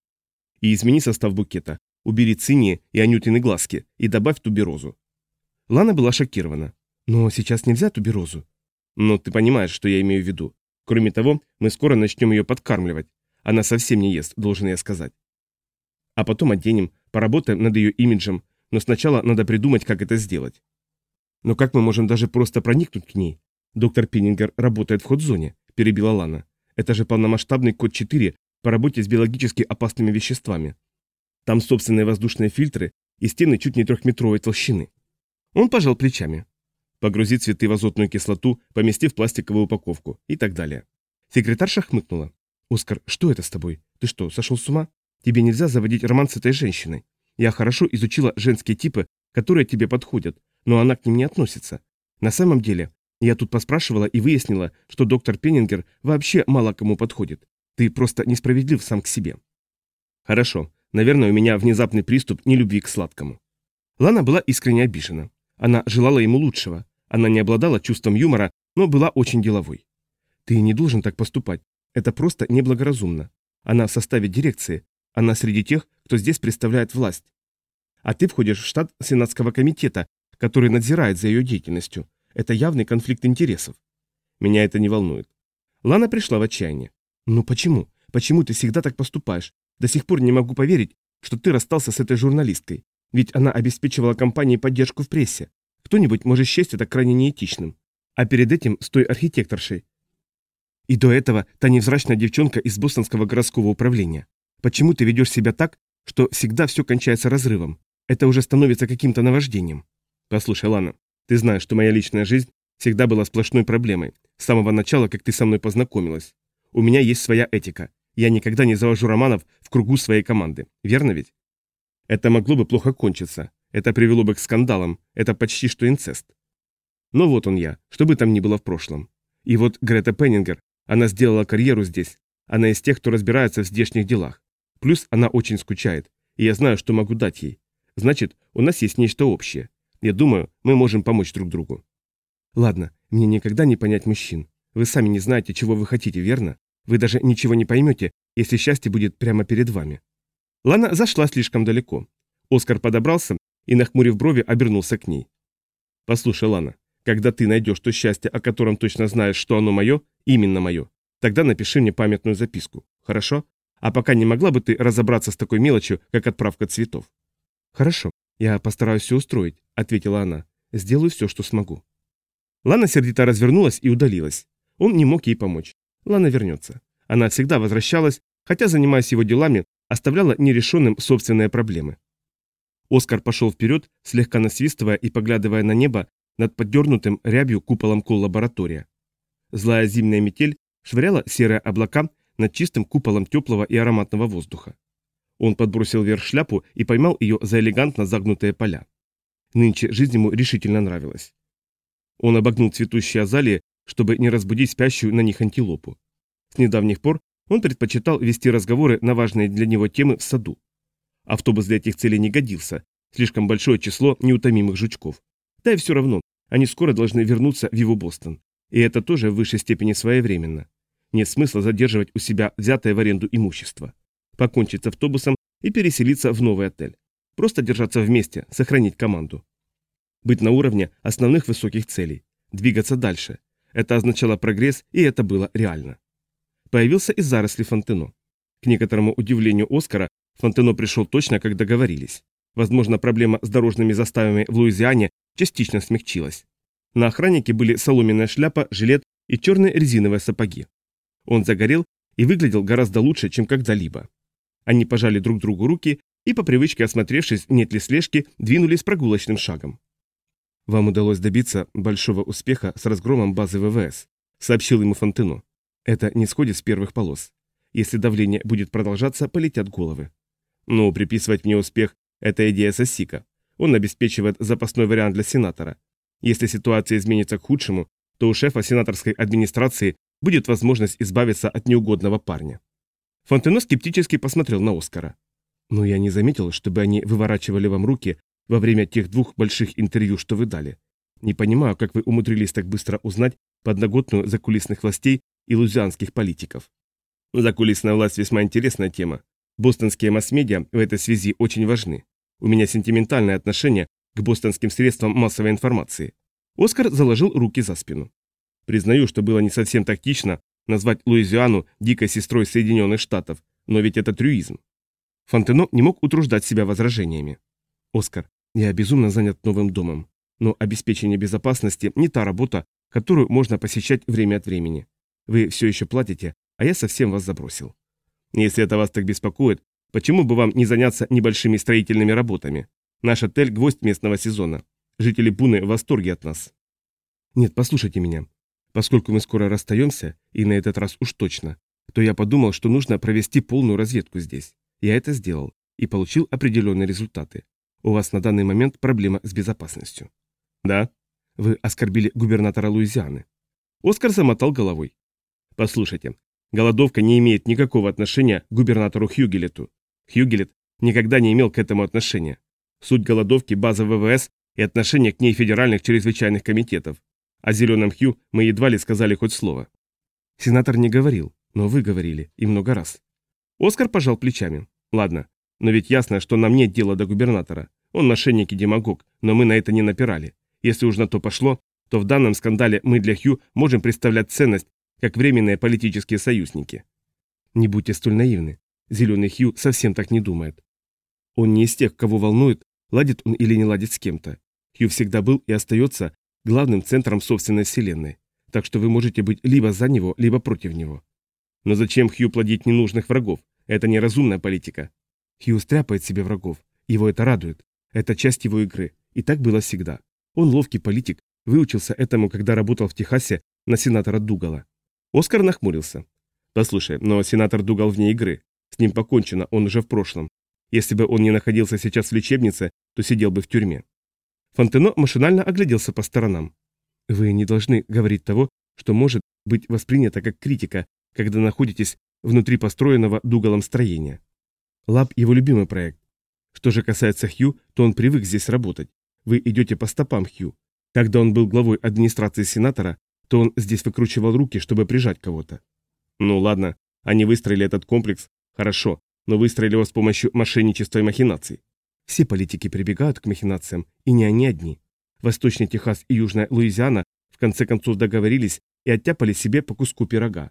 И измени состав букета. Убери цинии и анютины глазки и добавь туберозу. Лана была шокирована. Но сейчас нельзя туберозу. Но ты понимаешь, что я имею в виду. Кроме того, мы скоро начнем ее подкармливать. Она совсем не ест, должен я сказать. А потом оденем, поработаем над ее имиджем, но сначала надо придумать, как это сделать. Но как мы можем даже просто проникнуть к ней? Доктор Пиннингер работает в ход-зоне, перебила Лана. Это же полномасштабный код 4 по работе с биологически опасными веществами. Там собственные воздушные фильтры и стены чуть не трехметровой толщины. Он пожал плечами. Погрузить цветы в азотную кислоту, поместив пластиковую упаковку и так далее. Секретарша хмыкнула. «Оскар, что это с тобой? Ты что, сошел с ума? Тебе нельзя заводить роман с этой женщиной. Я хорошо изучила женские типы, которые тебе подходят, но она к ним не относится. На самом деле, я тут поспрашивала и выяснила, что доктор Пеннингер вообще мало кому подходит. Ты просто несправедлив сам к себе. Хорошо, наверное, у меня внезапный приступ нелюбви к сладкому. Лана была искренне обижена. Она желала ему лучшего. Она не обладала чувством юмора, но была очень деловой. Ты не должен так поступать. Это просто неблагоразумно. Она в составе дирекции. Она среди тех, кто здесь представляет власть. А ты входишь в штат Сенатского комитета, который надзирает за ее деятельностью. Это явный конфликт интересов. Меня это не волнует. Лана пришла в отчаяние. Ну почему? Почему ты всегда так поступаешь? До сих пор не могу поверить, что ты расстался с этой журналисткой. Ведь она обеспечивала компании поддержку в прессе. Кто-нибудь может счесть это крайне неэтичным. А перед этим с той архитекторшей. И до этого та невзрачная девчонка из бостонского городского управления. Почему ты ведешь себя так, что всегда все кончается разрывом? Это уже становится каким-то наваждением. Послушай, Лана, ты знаешь, что моя личная жизнь всегда была сплошной проблемой, с самого начала, как ты со мной познакомилась. У меня есть своя этика. Я никогда не завожу романов в кругу своей команды. Верно ведь? Это могло бы плохо кончиться. Это привело бы к скандалам. Это почти что инцест. Но вот он я, что бы там ни было в прошлом. И вот Грета Пеннингер, она сделала карьеру здесь. Она из тех, кто разбирается в здешних делах. Плюс она очень скучает, и я знаю, что могу дать ей. Значит, у нас есть нечто общее. Я думаю, мы можем помочь друг другу. Ладно, мне никогда не понять мужчин. Вы сами не знаете, чего вы хотите, верно? Вы даже ничего не поймете, если счастье будет прямо перед вами. Лана зашла слишком далеко. Оскар подобрался и, нахмурив брови, обернулся к ней. Послушай, Лана, когда ты найдешь то счастье, о котором точно знаешь, что оно мое, именно мое, тогда напиши мне памятную записку, хорошо? А пока не могла бы ты разобраться с такой мелочью, как отправка цветов? Хорошо, я постараюсь все устроить, ответила она. Сделаю все, что смогу. Лана сердито развернулась и удалилась. Он не мог ей помочь. Лана вернется. Она всегда возвращалась, хотя, занимаясь его делами, оставляла нерешенным собственные проблемы. Оскар пошел вперед, слегка насвистывая и поглядывая на небо над поддернутым рябью куполом коллаборатория. Злая зимняя метель швыряла серые облака над чистым куполом теплого и ароматного воздуха. Он подбросил вверх шляпу и поймал ее за элегантно загнутые поля. Нынче жизнь ему решительно нравилась. Он обогнул цветущие азалии, чтобы не разбудить спящую на них антилопу. С недавних пор он предпочитал вести разговоры на важные для него темы в саду. Автобус для этих целей не годился, слишком большое число неутомимых жучков. Да и все равно, они скоро должны вернуться в его Бостон. И это тоже в высшей степени своевременно. Нет смысла задерживать у себя взятое в аренду имущество. Покончить с автобусом и переселиться в новый отель. Просто держаться вместе, сохранить команду. Быть на уровне основных высоких целей. Двигаться дальше. Это означало прогресс, и это было реально. Появился и заросли Фонтено. К некоторому удивлению Оскара, Фонтено пришел точно, как договорились. Возможно, проблема с дорожными заставами в Луизиане частично смягчилась. На охраннике были соломенная шляпа, жилет и черные резиновые сапоги. Он загорел и выглядел гораздо лучше, чем когда-либо. Они пожали друг другу руки и, по привычке осмотревшись, нет ли слежки, двинулись прогулочным шагом. «Вам удалось добиться большого успеха с разгромом базы ВВС», — сообщил ему Фонтено. «Это не сходит с первых полос. Если давление будет продолжаться, полетят головы». «Но приписывать мне успех — это идея Сосика. Он обеспечивает запасной вариант для сенатора. Если ситуация изменится к худшему, то у шефа сенаторской администрации будет возможность избавиться от неугодного парня. Фонтено скептически посмотрел на Оскара. «Но я не заметил, чтобы они выворачивали вам руки во время тех двух больших интервью, что вы дали. Не понимаю, как вы умудрились так быстро узнать подноготную закулисных властей и лузианских политиков. Закулисная власть весьма интересная тема. Бостонские масс-медиа в этой связи очень важны. У меня сентиментальное отношение к бостонским средствам массовой информации. Оскар заложил руки за спину. Признаю, что было не совсем тактично назвать Луизиану дикой сестрой Соединенных Штатов, но ведь это трюизм. Фонтено не мог утруждать себя возражениями. «Оскар, я безумно занят новым домом, но обеспечение безопасности не та работа, которую можно посещать время от времени. Вы все еще платите, а я совсем вас забросил. Если это вас так беспокоит, почему бы вам не заняться небольшими строительными работами? Наш отель – гвоздь местного сезона. Жители Буны в восторге от нас. Нет, послушайте меня. Поскольку мы скоро расстаемся, и на этот раз уж точно, то я подумал, что нужно провести полную разведку здесь. Я это сделал и получил определенные результаты. У вас на данный момент проблема с безопасностью. Да? Вы оскорбили губернатора Луизианы. Оскар замотал головой. Послушайте, голодовка не имеет никакого отношения к губернатору Хьюгелету. Хьюгелет никогда не имел к этому отношения. Суть голодовки – база ВВС и отношение к ней федеральных чрезвычайных комитетов. О зеленом Хью мы едва ли сказали хоть слово. Сенатор не говорил, но вы говорили, и много раз. Оскар пожал плечами. Ладно, но ведь ясно, что нам нет дела до губернатора. Он мошенник и демагог, но мы на это не напирали. Если уж на то пошло, то в данном скандале мы для Хью можем представлять ценность как временные политические союзники. Не будьте столь наивны. Зеленый Хью совсем так не думает. Он не из тех, кого волнует, ладит он или не ладит с кем-то. Хью всегда был и остается главным центром собственной вселенной, так что вы можете быть либо за него, либо против него. Но зачем Хью плодить ненужных врагов? Это неразумная политика. Хью стряпает себе врагов. Его это радует. Это часть его игры. И так было всегда. Он ловкий политик, выучился этому, когда работал в Техасе на сенатора Дугала. Оскар нахмурился. Послушай, но сенатор Дугал вне игры. С ним покончено, он уже в прошлом. Если бы он не находился сейчас в лечебнице, то сидел бы в тюрьме. Фонтено машинально огляделся по сторонам. Вы не должны говорить того, что может быть воспринято как критика, когда находитесь внутри построенного Дугалом строения. Лаб – его любимый проект. Что же касается Хью, то он привык здесь работать. Вы идете по стопам Хью. Когда он был главой администрации сенатора, то он здесь выкручивал руки, чтобы прижать кого-то. Ну ладно, они выстроили этот комплекс, хорошо, но выстроили его с помощью мошенничества и махинаций. Все политики прибегают к махинациям, и не они одни. Восточный Техас и Южная Луизиана в конце концов договорились и оттяпали себе по куску пирога.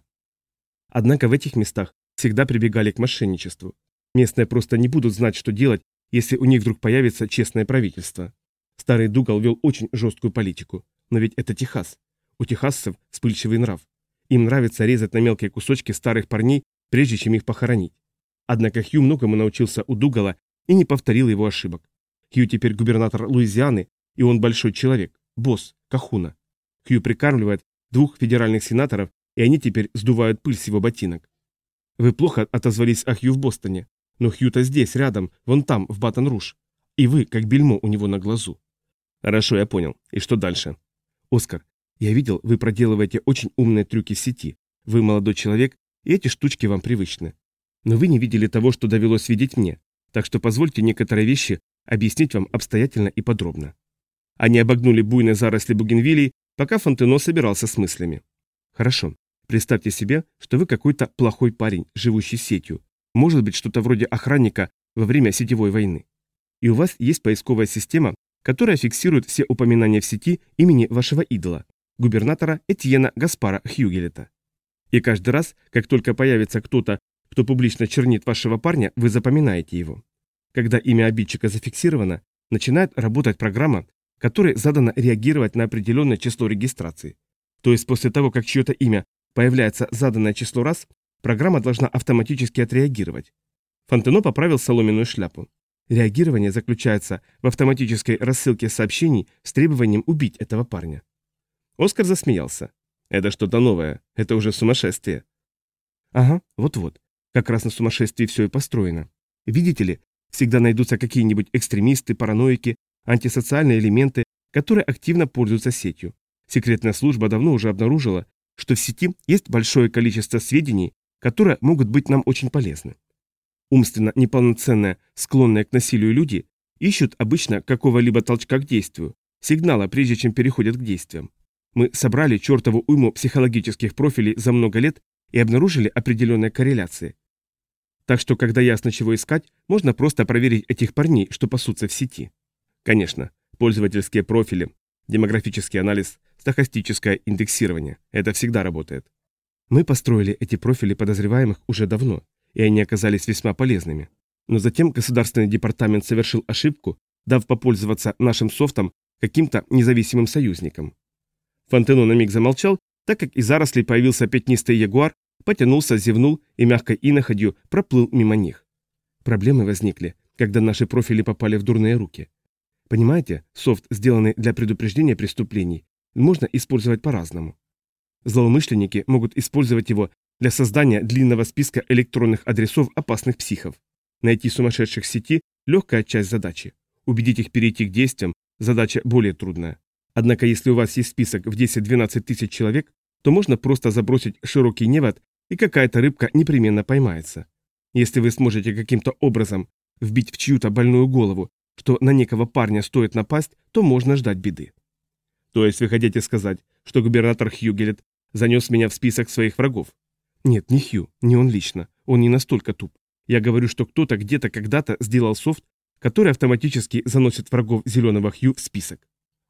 Однако в этих местах всегда прибегали к мошенничеству. Местные просто не будут знать, что делать, если у них вдруг появится честное правительство. Старый Дугал вел очень жесткую политику. Но ведь это Техас. У техасцев вспыльчивый нрав. Им нравится резать на мелкие кусочки старых парней, прежде чем их похоронить. Однако Хью многому научился у Дугала и не повторил его ошибок. Хью теперь губернатор Луизианы, и он большой человек, босс, Кахуна. Хью прикармливает двух федеральных сенаторов, и они теперь сдувают пыль с его ботинок. Вы плохо отозвались о Хью в Бостоне, но Хью-то здесь, рядом, вон там, в Батон-Руж. И вы, как бельмо у него на глазу. Хорошо, я понял. И что дальше? Оскар, я видел, вы проделываете очень умные трюки в сети. Вы молодой человек, и эти штучки вам привычны. Но вы не видели того, что довелось видеть мне, так что позвольте некоторые вещи объяснить вам обстоятельно и подробно. Они обогнули буйные заросли бугенвилей, пока Фонтено собирался с мыслями. Хорошо. Представьте себе, что вы какой-то плохой парень, живущий сетью. Может быть, что-то вроде охранника во время сетевой войны. И у вас есть поисковая система, которая фиксирует все упоминания в сети имени вашего идола, губернатора Этьена Гаспара Хьюгелета. И каждый раз, как только появится кто-то, кто публично чернит вашего парня, вы запоминаете его. Когда имя обидчика зафиксировано, начинает работать программа, которой задано реагировать на определенное число регистраций. То есть после того, как чье-то имя появляется заданное число раз, программа должна автоматически отреагировать. Фонтено поправил соломенную шляпу. Реагирование заключается в автоматической рассылке сообщений с требованием убить этого парня. Оскар засмеялся. Это что-то новое, это уже сумасшествие. Ага, вот-вот. Как раз на сумасшествии все и построено. Видите ли, всегда найдутся какие-нибудь экстремисты, параноики, антисоциальные элементы, которые активно пользуются сетью. Секретная служба давно уже обнаружила, что в сети есть большое количество сведений, которые могут быть нам очень полезны. Умственно неполноценные, склонные к насилию люди ищут обычно какого-либо толчка к действию, сигнала, прежде чем переходят к действиям. Мы собрали чертову уйму психологических профилей за много лет и обнаружили определенные корреляции. Так что, когда ясно, чего искать, можно просто проверить этих парней, что пасутся в сети. Конечно, пользовательские профили, демографический анализ, стахастическое индексирование – это всегда работает. Мы построили эти профили подозреваемых уже давно, и они оказались весьма полезными. Но затем Государственный департамент совершил ошибку, дав попользоваться нашим софтом каким-то независимым союзникам. Фонтено на миг замолчал, так как из зарослей появился пятнистый ягуар, потянулся, зевнул и мягкой иноходью проплыл мимо них. Проблемы возникли, когда наши профили попали в дурные руки. Понимаете, софт, сделанный для предупреждения преступлений, можно использовать по-разному. Злоумышленники могут использовать его для создания длинного списка электронных адресов опасных психов. Найти сумасшедших в сети – легкая часть задачи. Убедить их перейти к действиям – задача более трудная. Однако если у вас есть список в 10-12 тысяч человек, то можно просто забросить широкий невод, и какая-то рыбка непременно поймается. Если вы сможете каким-то образом вбить в чью-то больную голову, что на некого парня стоит напасть, то можно ждать беды. То есть вы хотите сказать, что губернатор Хьюгелет занес меня в список своих врагов? Нет, не Хью, не он лично, он не настолько туп. Я говорю, что кто-то где-то когда-то сделал софт, который автоматически заносит врагов зеленого Хью в список.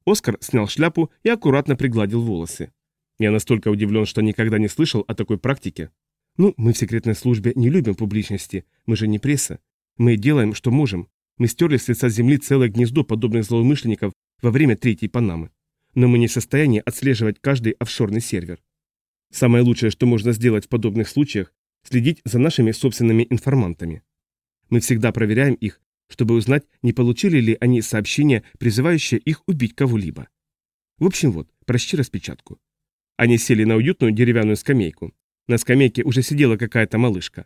Оскар снял шляпу и аккуратно пригладил волосы. Я настолько удивлен, что никогда не слышал о такой практике. Ну, мы в секретной службе не любим публичности, мы же не пресса. Мы делаем, что можем. Мы стерли с лица земли целое гнездо подобных злоумышленников во время Третьей Панамы. Но мы не в состоянии отслеживать каждый офшорный сервер. Самое лучшее, что можно сделать в подобных случаях, следить за нашими собственными информантами. Мы всегда проверяем их, чтобы узнать, не получили ли они сообщения, призывающие их убить кого-либо. В общем вот, прочти распечатку. Они сели на уютную деревянную скамейку. На скамейке уже сидела какая-то малышка.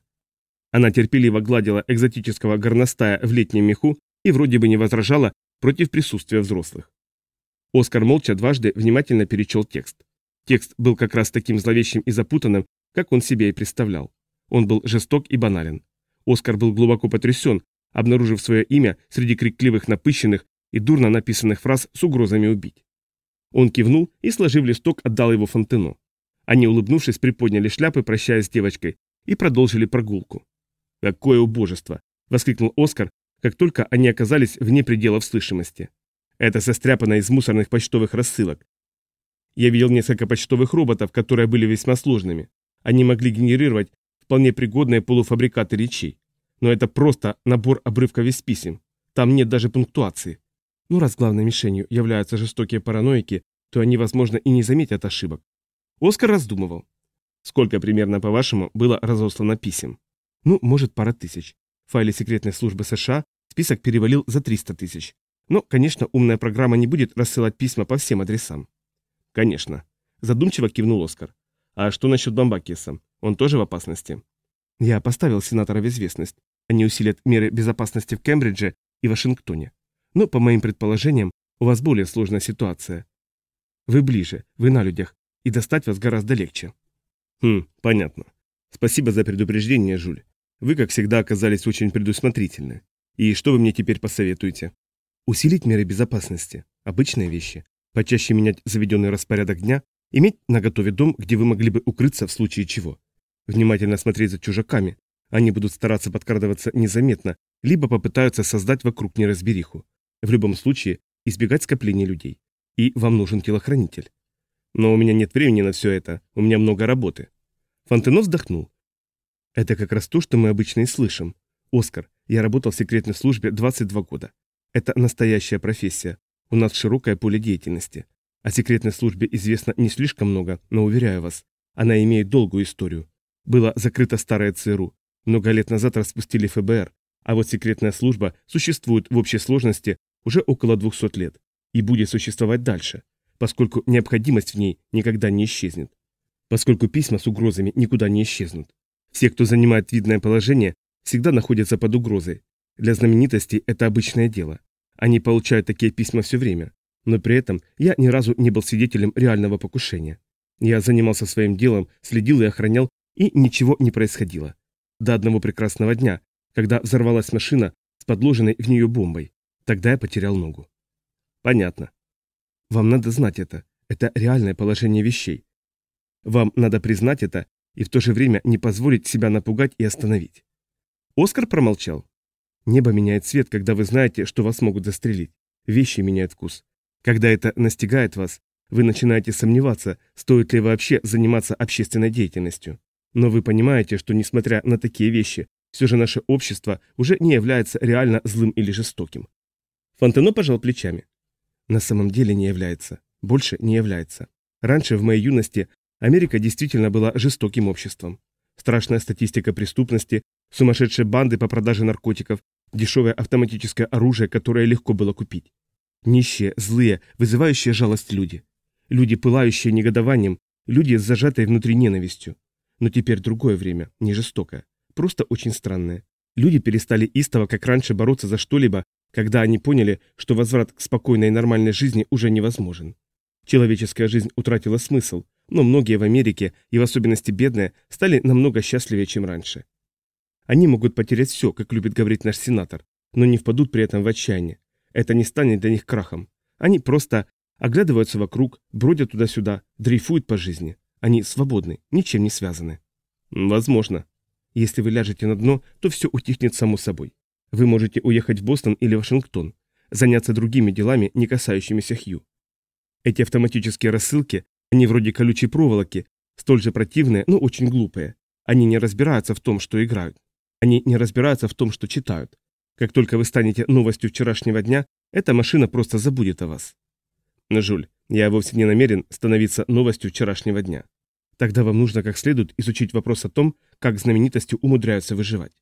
Она терпеливо гладила экзотического горностая в летнем меху и вроде бы не возражала против присутствия взрослых. Оскар молча дважды внимательно перечел текст. Текст был как раз таким зловещим и запутанным, как он себе и представлял. Он был жесток и банален. Оскар был глубоко потрясен, обнаружив свое имя среди крикливых напыщенных и дурно написанных фраз с угрозами убить. Он кивнул и, сложив листок, отдал его Фонтену. Они, улыбнувшись, приподняли шляпы, прощаясь с девочкой, и продолжили прогулку. «Какое убожество!» — воскликнул Оскар, как только они оказались вне пределов слышимости. «Это состряпано из мусорных почтовых рассылок. Я видел несколько почтовых роботов, которые были весьма сложными. Они могли генерировать вполне пригодные полуфабрикаты речей. Но это просто набор обрывков из писем. Там нет даже пунктуации. Ну, раз главной мишенью являются жестокие параноики, то они, возможно, и не заметят ошибок. Оскар раздумывал. Сколько примерно, по-вашему, было разослано писем? Ну, может, пара тысяч. В файле секретной службы США список перевалил за 300 тысяч. Но, конечно, умная программа не будет рассылать письма по всем адресам. Конечно. Задумчиво кивнул Оскар. А что насчет Бамбакиса? Он тоже в опасности? Я поставил сенатора в известность. Они усилят меры безопасности в Кембридже и Вашингтоне. Но, по моим предположениям, у вас более сложная ситуация. Вы ближе, вы на людях, и достать вас гораздо легче. Хм, понятно. Спасибо за предупреждение, Жуль. Вы, как всегда, оказались очень предусмотрительны. И что вы мне теперь посоветуете? Усилить меры безопасности. Обычные вещи. Почаще менять заведенный распорядок дня, иметь на готове дом, где вы могли бы укрыться в случае чего. Внимательно смотреть за чужаками. Они будут стараться подкрадываться незаметно, либо попытаются создать вокруг неразбериху. В любом случае, избегать скопления людей. И вам нужен телохранитель. Но у меня нет времени на все это, у меня много работы. Фонтено вздохнул. Это как раз то, что мы обычно и слышим. Оскар, я работал в секретной службе 22 года. Это настоящая профессия. У нас широкое поле деятельности. О секретной службе известно не слишком много, но уверяю вас, она имеет долгую историю. Было закрыто старое ЦРУ. Много лет назад распустили ФБР, а вот секретная служба существует в общей сложности уже около 200 лет и будет существовать дальше, поскольку необходимость в ней никогда не исчезнет. Поскольку письма с угрозами никуда не исчезнут. Все, кто занимает видное положение, всегда находятся под угрозой. Для знаменитостей это обычное дело. Они получают такие письма все время. Но при этом я ни разу не был свидетелем реального покушения. Я занимался своим делом, следил и охранял, и ничего не происходило. До одного прекрасного дня, когда взорвалась машина с подложенной в нее бомбой. Тогда я потерял ногу. Понятно. Вам надо знать это. Это реальное положение вещей. Вам надо признать это и в то же время не позволить себя напугать и остановить. Оскар промолчал. Небо меняет цвет, когда вы знаете, что вас могут застрелить. Вещи меняют вкус. Когда это настигает вас, вы начинаете сомневаться, стоит ли вообще заниматься общественной деятельностью. Но вы понимаете, что несмотря на такие вещи, все же наше общество уже не является реально злым или жестоким. Фонтено пожал плечами. На самом деле не является. Больше не является. Раньше, в моей юности, Америка действительно была жестоким обществом. Страшная статистика преступности, сумасшедшие банды по продаже наркотиков, дешевое автоматическое оружие, которое легко было купить. Нищие, злые, вызывающие жалость люди. Люди, пылающие негодованием, люди с зажатой внутри ненавистью. Но теперь другое время, не жестокое, просто очень странное. Люди перестали истово, как раньше, бороться за что-либо, когда они поняли, что возврат к спокойной и нормальной жизни уже невозможен. Человеческая жизнь утратила смысл, но многие в Америке, и в особенности бедные, стали намного счастливее, чем раньше. Они могут потерять все, как любит говорить наш сенатор, но не впадут при этом в отчаяние. Это не станет для них крахом. Они просто оглядываются вокруг, бродят туда-сюда, дрейфуют по жизни. Они свободны, ничем не связаны. Возможно. Если вы ляжете на дно, то все утихнет само собой. Вы можете уехать в Бостон или Вашингтон, заняться другими делами, не касающимися Хью. Эти автоматические рассылки, они вроде колючей проволоки, столь же противные, но очень глупые. Они не разбираются в том, что играют. Они не разбираются в том, что читают. Как только вы станете новостью вчерашнего дня, эта машина просто забудет о вас. Жуль, я вовсе не намерен становиться новостью вчерашнего дня. Тогда вам нужно как следует изучить вопрос о том, как знаменитости умудряются выживать.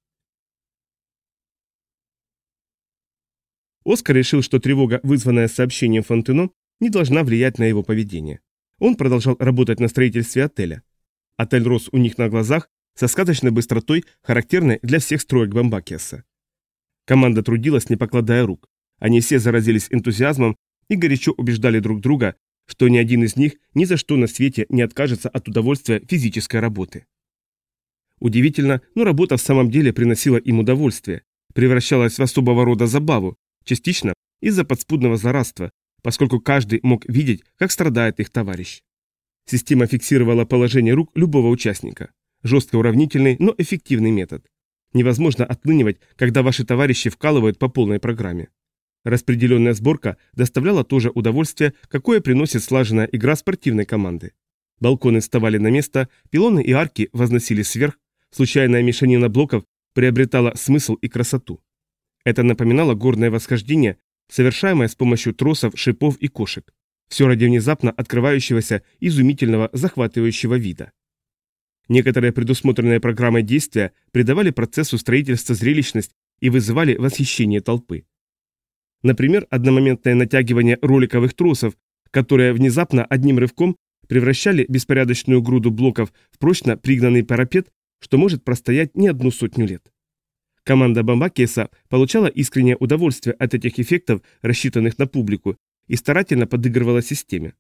Оскар решил, что тревога, вызванная сообщением Фонтено, не должна влиять на его поведение. Он продолжал работать на строительстве отеля. Отель рос у них на глазах со сказочной быстротой, характерной для всех строек Бамбакиаса. Команда трудилась, не покладая рук. Они все заразились энтузиазмом и горячо убеждали друг друга, что ни один из них ни за что на свете не откажется от удовольствия физической работы. Удивительно, но работа в самом деле приносила им удовольствие, превращалась в особого рода забаву, частично из-за подспудного злорадства, поскольку каждый мог видеть, как страдает их товарищ. Система фиксировала положение рук любого участника. Жестко уравнительный, но эффективный метод. Невозможно отлынивать, когда ваши товарищи вкалывают по полной программе. Распределенная сборка доставляла то же удовольствие, какое приносит слаженная игра спортивной команды. Балконы вставали на место, пилоны и арки возносились вверх, случайная мешанина блоков приобретала смысл и красоту. Это напоминало горное восхождение, совершаемое с помощью тросов, шипов и кошек. Все ради внезапно открывающегося, изумительного, захватывающего вида. Некоторые предусмотренные программой действия придавали процессу строительства зрелищность и вызывали восхищение толпы. Например, одномоментное натягивание роликовых тросов, которые внезапно одним рывком превращали беспорядочную груду блоков в прочно пригнанный парапет, что может простоять не одну сотню лет. Команда Бамбакеса получала искреннее удовольствие от этих эффектов, рассчитанных на публику, и старательно подыгрывала системе.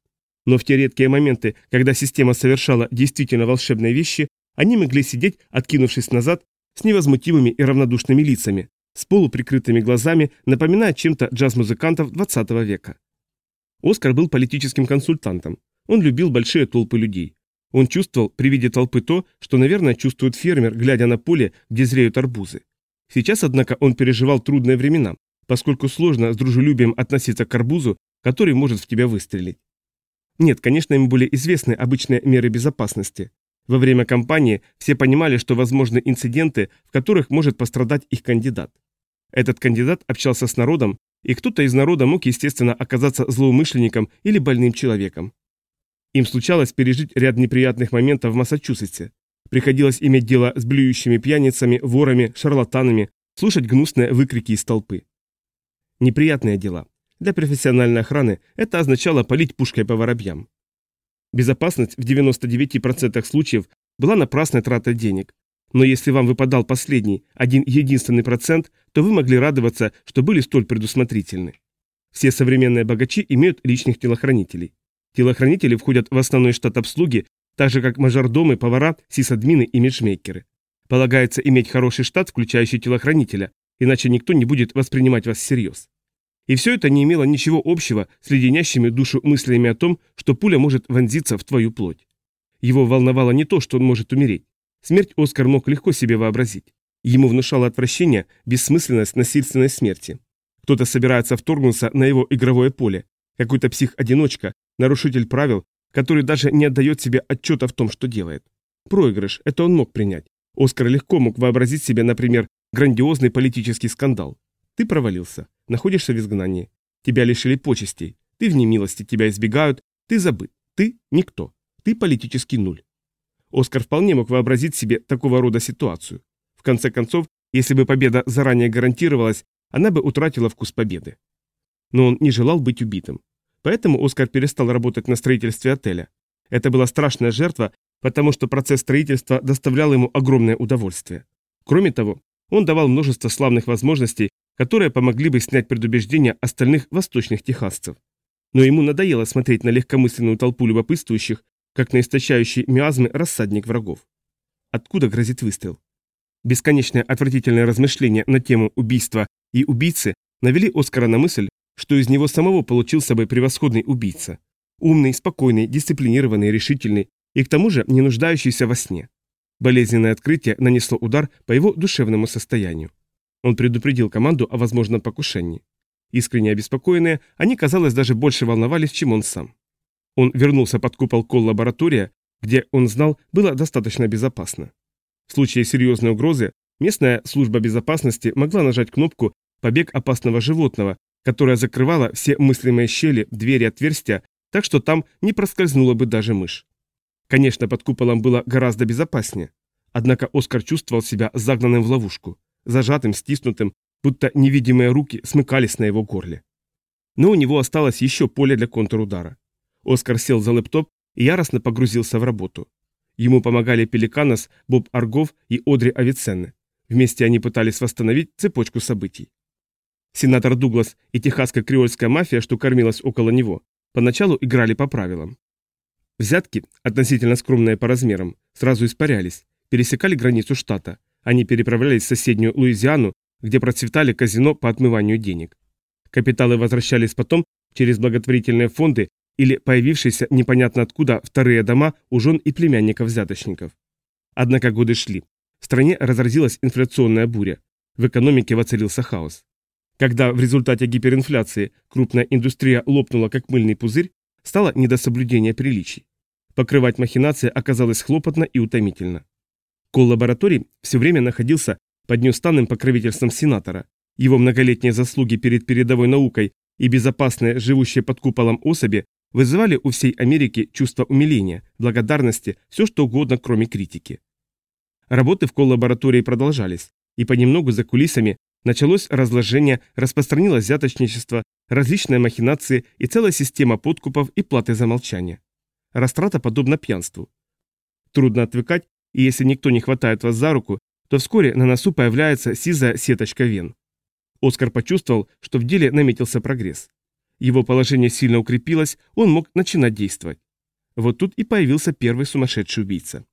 Но в те редкие моменты, когда система совершала действительно волшебные вещи, они могли сидеть, откинувшись назад, с невозмутимыми и равнодушными лицами, с полуприкрытыми глазами, напоминая чем-то джаз-музыкантов 20 века. Оскар был политическим консультантом. Он любил большие толпы людей. Он чувствовал при виде толпы то, что, наверное, чувствует фермер, глядя на поле, где зреют арбузы. Сейчас, однако, он переживал трудные времена, поскольку сложно с дружелюбием относиться к арбузу, который может в тебя выстрелить. Нет, конечно, им были известны обычные меры безопасности. Во время кампании все понимали, что возможны инциденты, в которых может пострадать их кандидат. Этот кандидат общался с народом, и кто-то из народа мог, естественно, оказаться злоумышленником или больным человеком. Им случалось пережить ряд неприятных моментов в Массачусетсе. Приходилось иметь дело с блюющими пьяницами, ворами, шарлатанами, слушать гнусные выкрики из толпы. Неприятные дела. Для профессиональной охраны это означало полить пушкой по воробьям. Безопасность в 99% случаев была напрасной тратой денег. Но если вам выпадал последний, один единственный процент, то вы могли радоваться, что были столь предусмотрительны. Все современные богачи имеют личных телохранителей. Телохранители входят в основной штат обслуги, так же как мажордомы, повара, сисадмины и имиджмейкеры. Полагается иметь хороший штат, включающий телохранителя, иначе никто не будет воспринимать вас всерьез. И все это не имело ничего общего с леденящими душу мыслями о том, что пуля может вонзиться в твою плоть. Его волновало не то, что он может умереть. Смерть Оскар мог легко себе вообразить. Ему внушало отвращение бессмысленность насильственной смерти. Кто-то собирается вторгнуться на его игровое поле. Какой-то псих-одиночка, нарушитель правил, который даже не отдает себе отчета в том, что делает. Проигрыш, это он мог принять. Оскар легко мог вообразить себе, например, грандиозный политический скандал. Ты провалился, находишься в изгнании. Тебя лишили почестей. Ты в немилости, тебя избегают. Ты забыт. Ты никто. Ты политический нуль. Оскар вполне мог вообразить себе такого рода ситуацию. В конце концов, если бы победа заранее гарантировалась, она бы утратила вкус победы. Но он не желал быть убитым. Поэтому Оскар перестал работать на строительстве отеля. Это была страшная жертва, потому что процесс строительства доставлял ему огромное удовольствие. Кроме того, он давал множество славных возможностей, которые помогли бы снять предубеждения остальных восточных техасцев. Но ему надоело смотреть на легкомысленную толпу любопытствующих, как на истощающий миазмы рассадник врагов. Откуда грозит выстрел? Бесконечное отвратительное размышление на тему убийства и убийцы навели Оскара на мысль, что из него самого получился бы превосходный убийца. Умный, спокойный, дисциплинированный, решительный и к тому же не нуждающийся во сне. Болезненное открытие нанесло удар по его душевному состоянию. Он предупредил команду о возможном покушении. Искренне обеспокоенные, они, казалось, даже больше волновались, чем он сам. Он вернулся под купол колл-лаборатория, где, он знал, было достаточно безопасно. В случае серьезной угрозы местная служба безопасности могла нажать кнопку «Побег опасного животного», которая закрывала все мыслимые щели, двери, отверстия, так что там не проскользнула бы даже мышь. Конечно, под куполом было гораздо безопаснее. Однако Оскар чувствовал себя загнанным в ловушку, зажатым, стиснутым, будто невидимые руки смыкались на его горле. Но у него осталось еще поле для контрудара. Оскар сел за лэптоп и яростно погрузился в работу. Ему помогали Пеликанос, Боб Аргов и Одри Авиценне. Вместе они пытались восстановить цепочку событий. Сенатор Дуглас и техасская креольская мафия, что кормилась около него, поначалу играли по правилам. Взятки, относительно скромные по размерам, сразу испарялись, пересекали границу штата. Они переправлялись в соседнюю Луизиану, где процветали казино по отмыванию денег. Капиталы возвращались потом через благотворительные фонды или появившиеся непонятно откуда вторые дома у жен и племянников взяточников. Однако годы шли. В стране разразилась инфляционная буря. В экономике воцарился хаос. Когда в результате гиперинфляции крупная индустрия лопнула как мыльный пузырь, стало недособлюдение приличий. Покрывать махинации оказалось хлопотно и утомительно. Коллабораторий все время находился под неустанным покровительством сенатора. Его многолетние заслуги перед передовой наукой и безопасные, живущие под куполом особи вызывали у всей Америки чувство умиления, благодарности, все что угодно, кроме критики. Работы в коллаборатории продолжались, и понемногу за кулисами началось разложение, распространилось взяточничество, различные махинации и целая система подкупов и платы за молчание. Растрата подобна пьянству. Трудно отвыкать, и если никто не хватает вас за руку, то вскоре на носу появляется сизая сеточка вен. Оскар почувствовал, что в деле наметился прогресс. Его положение сильно укрепилось, он мог начинать действовать. Вот тут и появился первый сумасшедший убийца.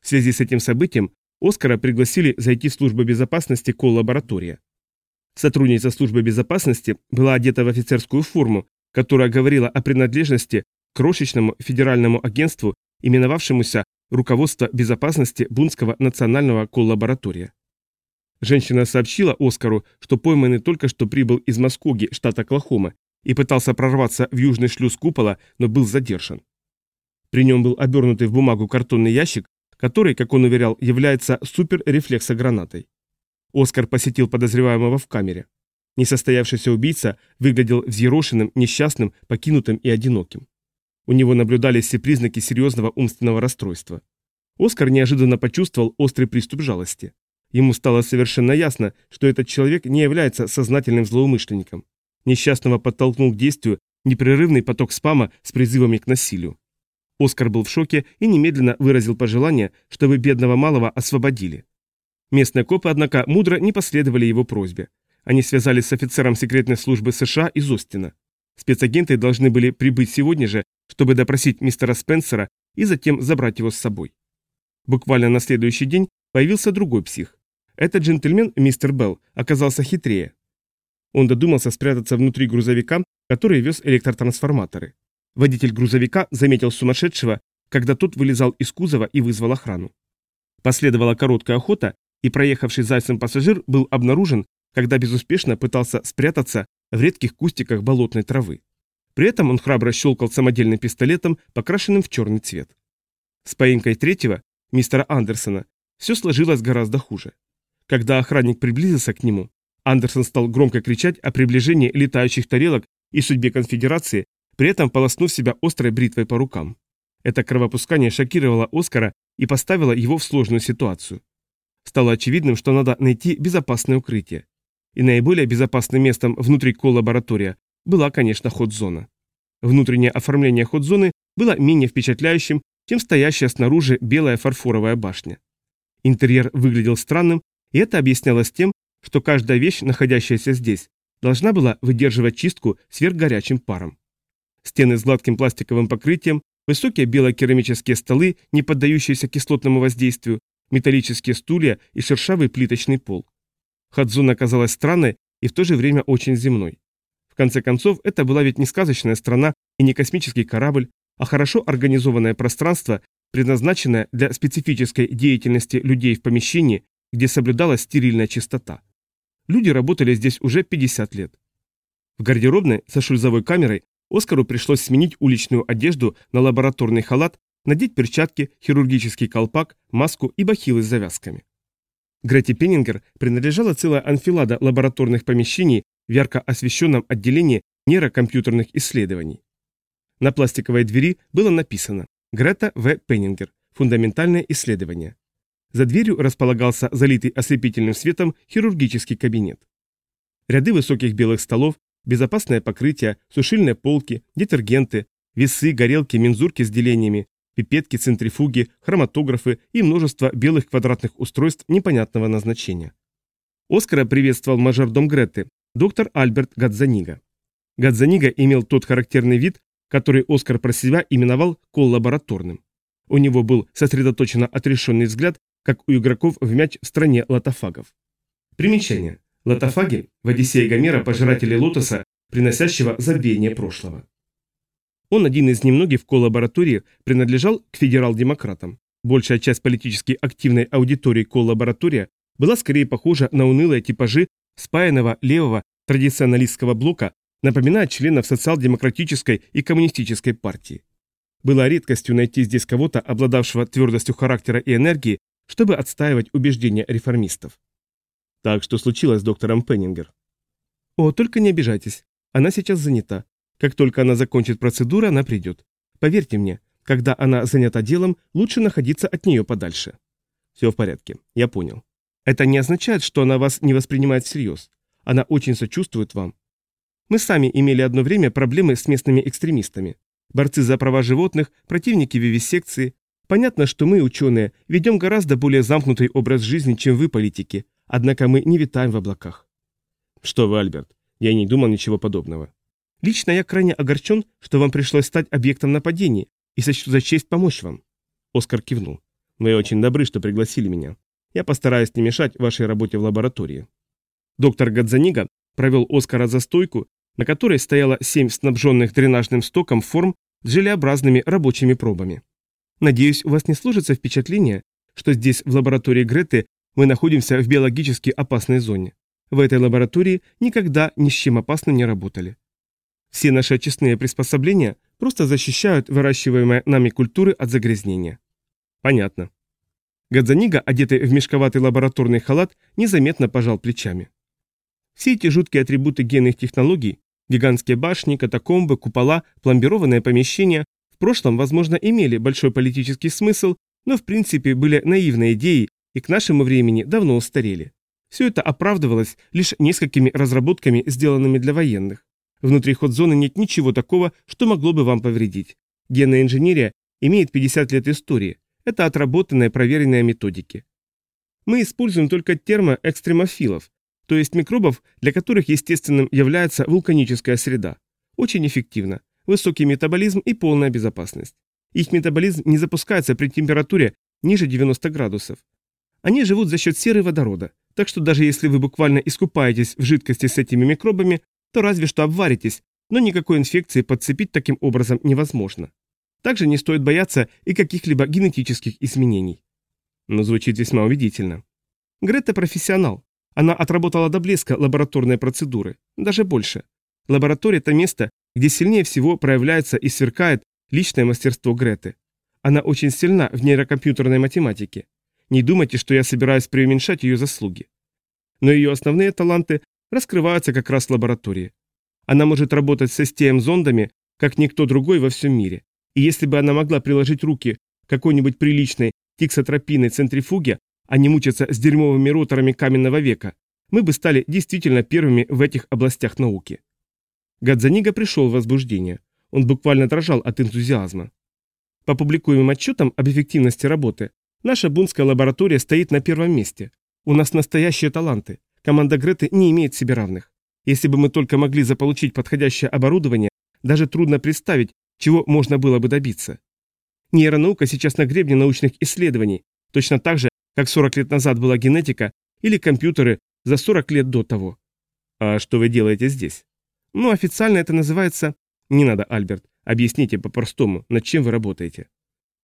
В связи с этим событием Оскара пригласили зайти в службу безопасности коллаборатория. Сотрудница службы безопасности была одета в офицерскую форму, которая говорила о принадлежности к крошечному федеральному агентству, именовавшемуся Руководство безопасности Бунского национального коллаборатория. Женщина сообщила Оскару, что пойманный только что прибыл из Москоги, штата Оклахома, и пытался прорваться в южный шлюз купола, но был задержан. При нем был обернутый в бумагу картонный ящик, который, как он уверял, является суперрефлексогранатой. Оскар посетил подозреваемого в камере. Несостоявшийся убийца выглядел взъерошенным, несчастным, покинутым и одиноким. У него наблюдались все признаки серьезного умственного расстройства. Оскар неожиданно почувствовал острый приступ жалости. Ему стало совершенно ясно, что этот человек не является сознательным злоумышленником. Несчастного подтолкнул к действию непрерывный поток спама с призывами к насилию. Оскар был в шоке и немедленно выразил пожелание, чтобы бедного малого освободили. Местные копы, однако, мудро не последовали его просьбе. Они связались с офицером секретной службы США из Остина. Спецагенты должны были прибыть сегодня же, чтобы допросить мистера Спенсера и затем забрать его с собой. Буквально на следующий день появился другой псих. Этот джентльмен, мистер Белл, оказался хитрее. Он додумался спрятаться внутри грузовика, который вез электротрансформаторы. Водитель грузовика заметил сумасшедшего, когда тот вылезал из кузова и вызвал охрану. Последовала короткая охота, и проехавший зайцем пассажир был обнаружен, когда безуспешно пытался спрятаться в редких кустиках болотной травы. При этом он храбро щелкал самодельным пистолетом, покрашенным в черный цвет. С поимкой третьего, мистера Андерсона, все сложилось гораздо хуже. Когда охранник приблизился к нему, Андерсон стал громко кричать о приближении летающих тарелок и судьбе конфедерации, при этом полоснув себя острой бритвой по рукам. Это кровопускание шокировало Оскара и поставило его в сложную ситуацию. Стало очевидным, что надо найти безопасное укрытие. И наиболее безопасным местом внутри коллаборатория была, конечно, ход-зона. Внутреннее оформление ход-зоны было менее впечатляющим, чем стоящая снаружи белая фарфоровая башня. Интерьер выглядел странным, и это объяснялось тем, что каждая вещь, находящаяся здесь, должна была выдерживать чистку сверхгорячим паром. Стены с гладким пластиковым покрытием, высокие белокерамические столы, не поддающиеся кислотному воздействию, металлические стулья и шершавый плиточный пол. Хадзун оказалась странной и в то же время очень земной. В конце концов, это была ведь не сказочная страна и не космический корабль, а хорошо организованное пространство, предназначенное для специфической деятельности людей в помещении, где соблюдалась стерильная чистота. Люди работали здесь уже 50 лет. В гардеробной со шлюзовой камерой Оскару пришлось сменить уличную одежду на лабораторный халат, надеть перчатки, хирургический колпак, маску и бахилы с завязками. Гретти Пеннингер принадлежала целая анфилада лабораторных помещений в ярко освещенном отделении нейрокомпьютерных исследований. На пластиковой двери было написано «Грета В. Пеннингер. Фундаментальное исследование». За дверью располагался залитый ослепительным светом хирургический кабинет. Ряды высоких белых столов, безопасное покрытие, сушильные полки, детергенты, весы, горелки, мензурки с делениями, пипетки, центрифуги, хроматографы и множество белых квадратных устройств непонятного назначения. Оскара приветствовал мажордом Гретты, доктор Альберт Гадзанига. Гадзанига имел тот характерный вид, который Оскар про себя именовал коллабораторным. У него был сосредоточенно отрешенный взгляд как у игроков в мяч в стране лотофагов. Примечание. Лотофаги в Одиссее Гомера пожиратели лотоса, приносящего забвение прошлого. Он один из немногих в коллаборатории принадлежал к федерал-демократам. Большая часть политически активной аудитории коллаборатория была скорее похожа на унылые типажи спаянного левого традиционалистского блока, напоминая членов социал-демократической и коммунистической партии. Было редкостью найти здесь кого-то, обладавшего твердостью характера и энергии, чтобы отстаивать убеждения реформистов. Так что случилось с доктором Пеннингер? О, только не обижайтесь. Она сейчас занята. Как только она закончит процедуру, она придет. Поверьте мне, когда она занята делом, лучше находиться от нее подальше. Все в порядке, я понял. Это не означает, что она вас не воспринимает всерьез. Она очень сочувствует вам. Мы сами имели одно время проблемы с местными экстремистами. Борцы за права животных, противники вивисекции, Понятно, что мы, ученые, ведем гораздо более замкнутый образ жизни, чем вы, политики, однако мы не витаем в облаках. Что вы, Альберт, я не думал ничего подобного. Лично я крайне огорчен, что вам пришлось стать объектом нападения, и сочту за честь помочь вам. Оскар кивнул. Вы очень добры, что пригласили меня. Я постараюсь не мешать вашей работе в лаборатории. Доктор Гадзанига провел Оскара за стойку, на которой стояло семь снабженных дренажным стоком форм с желеобразными рабочими пробами. Надеюсь, у вас не сложится впечатление, что здесь, в лаборатории Греты, мы находимся в биологически опасной зоне. В этой лаборатории никогда ни с чем опасным не работали. Все наши очистные приспособления просто защищают выращиваемые нами культуры от загрязнения. Понятно. Гадзанига, одетый в мешковатый лабораторный халат, незаметно пожал плечами. Все эти жуткие атрибуты генных технологий, гигантские башни, катакомбы, купола, пломбированные помещения, в прошлом, возможно, имели большой политический смысл, но в принципе были наивной идеей и к нашему времени давно устарели. Все это оправдывалось лишь несколькими разработками, сделанными для военных. Внутри ход-зоны нет ничего такого, что могло бы вам повредить. Генная инженерия имеет 50 лет истории. Это отработанные проверенные методики. Мы используем только термоэкстремофилов, то есть микробов, для которых естественным является вулканическая среда. Очень эффективно высокий метаболизм и полная безопасность. Их метаболизм не запускается при температуре ниже 90 градусов. Они живут за счет серы водорода, Так что даже если вы буквально искупаетесь в жидкости с этими микробами, то разве что обваритесь, но никакой инфекции подцепить таким образом невозможно. Также не стоит бояться и каких-либо генетических изменений. Но звучит весьма убедительно. Грета профессионал. Она отработала до блеска лабораторные процедуры, даже больше. Лаборатория – это место, где сильнее всего проявляется и сверкает личное мастерство Греты. Она очень сильна в нейрокомпьютерной математике. Не думайте, что я собираюсь преуменьшать ее заслуги. Но ее основные таланты раскрываются как раз в лаборатории. Она может работать с STM-зондами, как никто другой во всем мире. И если бы она могла приложить руки какой-нибудь приличной тиксотропийной центрифуге, а не мучиться с дерьмовыми роторами каменного века, мы бы стали действительно первыми в этих областях науки. Гадзанига пришел в возбуждение. Он буквально дрожал от энтузиазма. По публикуемым отчетам об эффективности работы, наша бунская лаборатория стоит на первом месте. У нас настоящие таланты. Команда Греты не имеет себе равных. Если бы мы только могли заполучить подходящее оборудование, даже трудно представить, чего можно было бы добиться. Нейронаука сейчас на гребне научных исследований, точно так же, как 40 лет назад была генетика или компьютеры за 40 лет до того. А что вы делаете здесь? Ну, официально это называется... Не надо, Альберт, объясните по-простому, над чем вы работаете.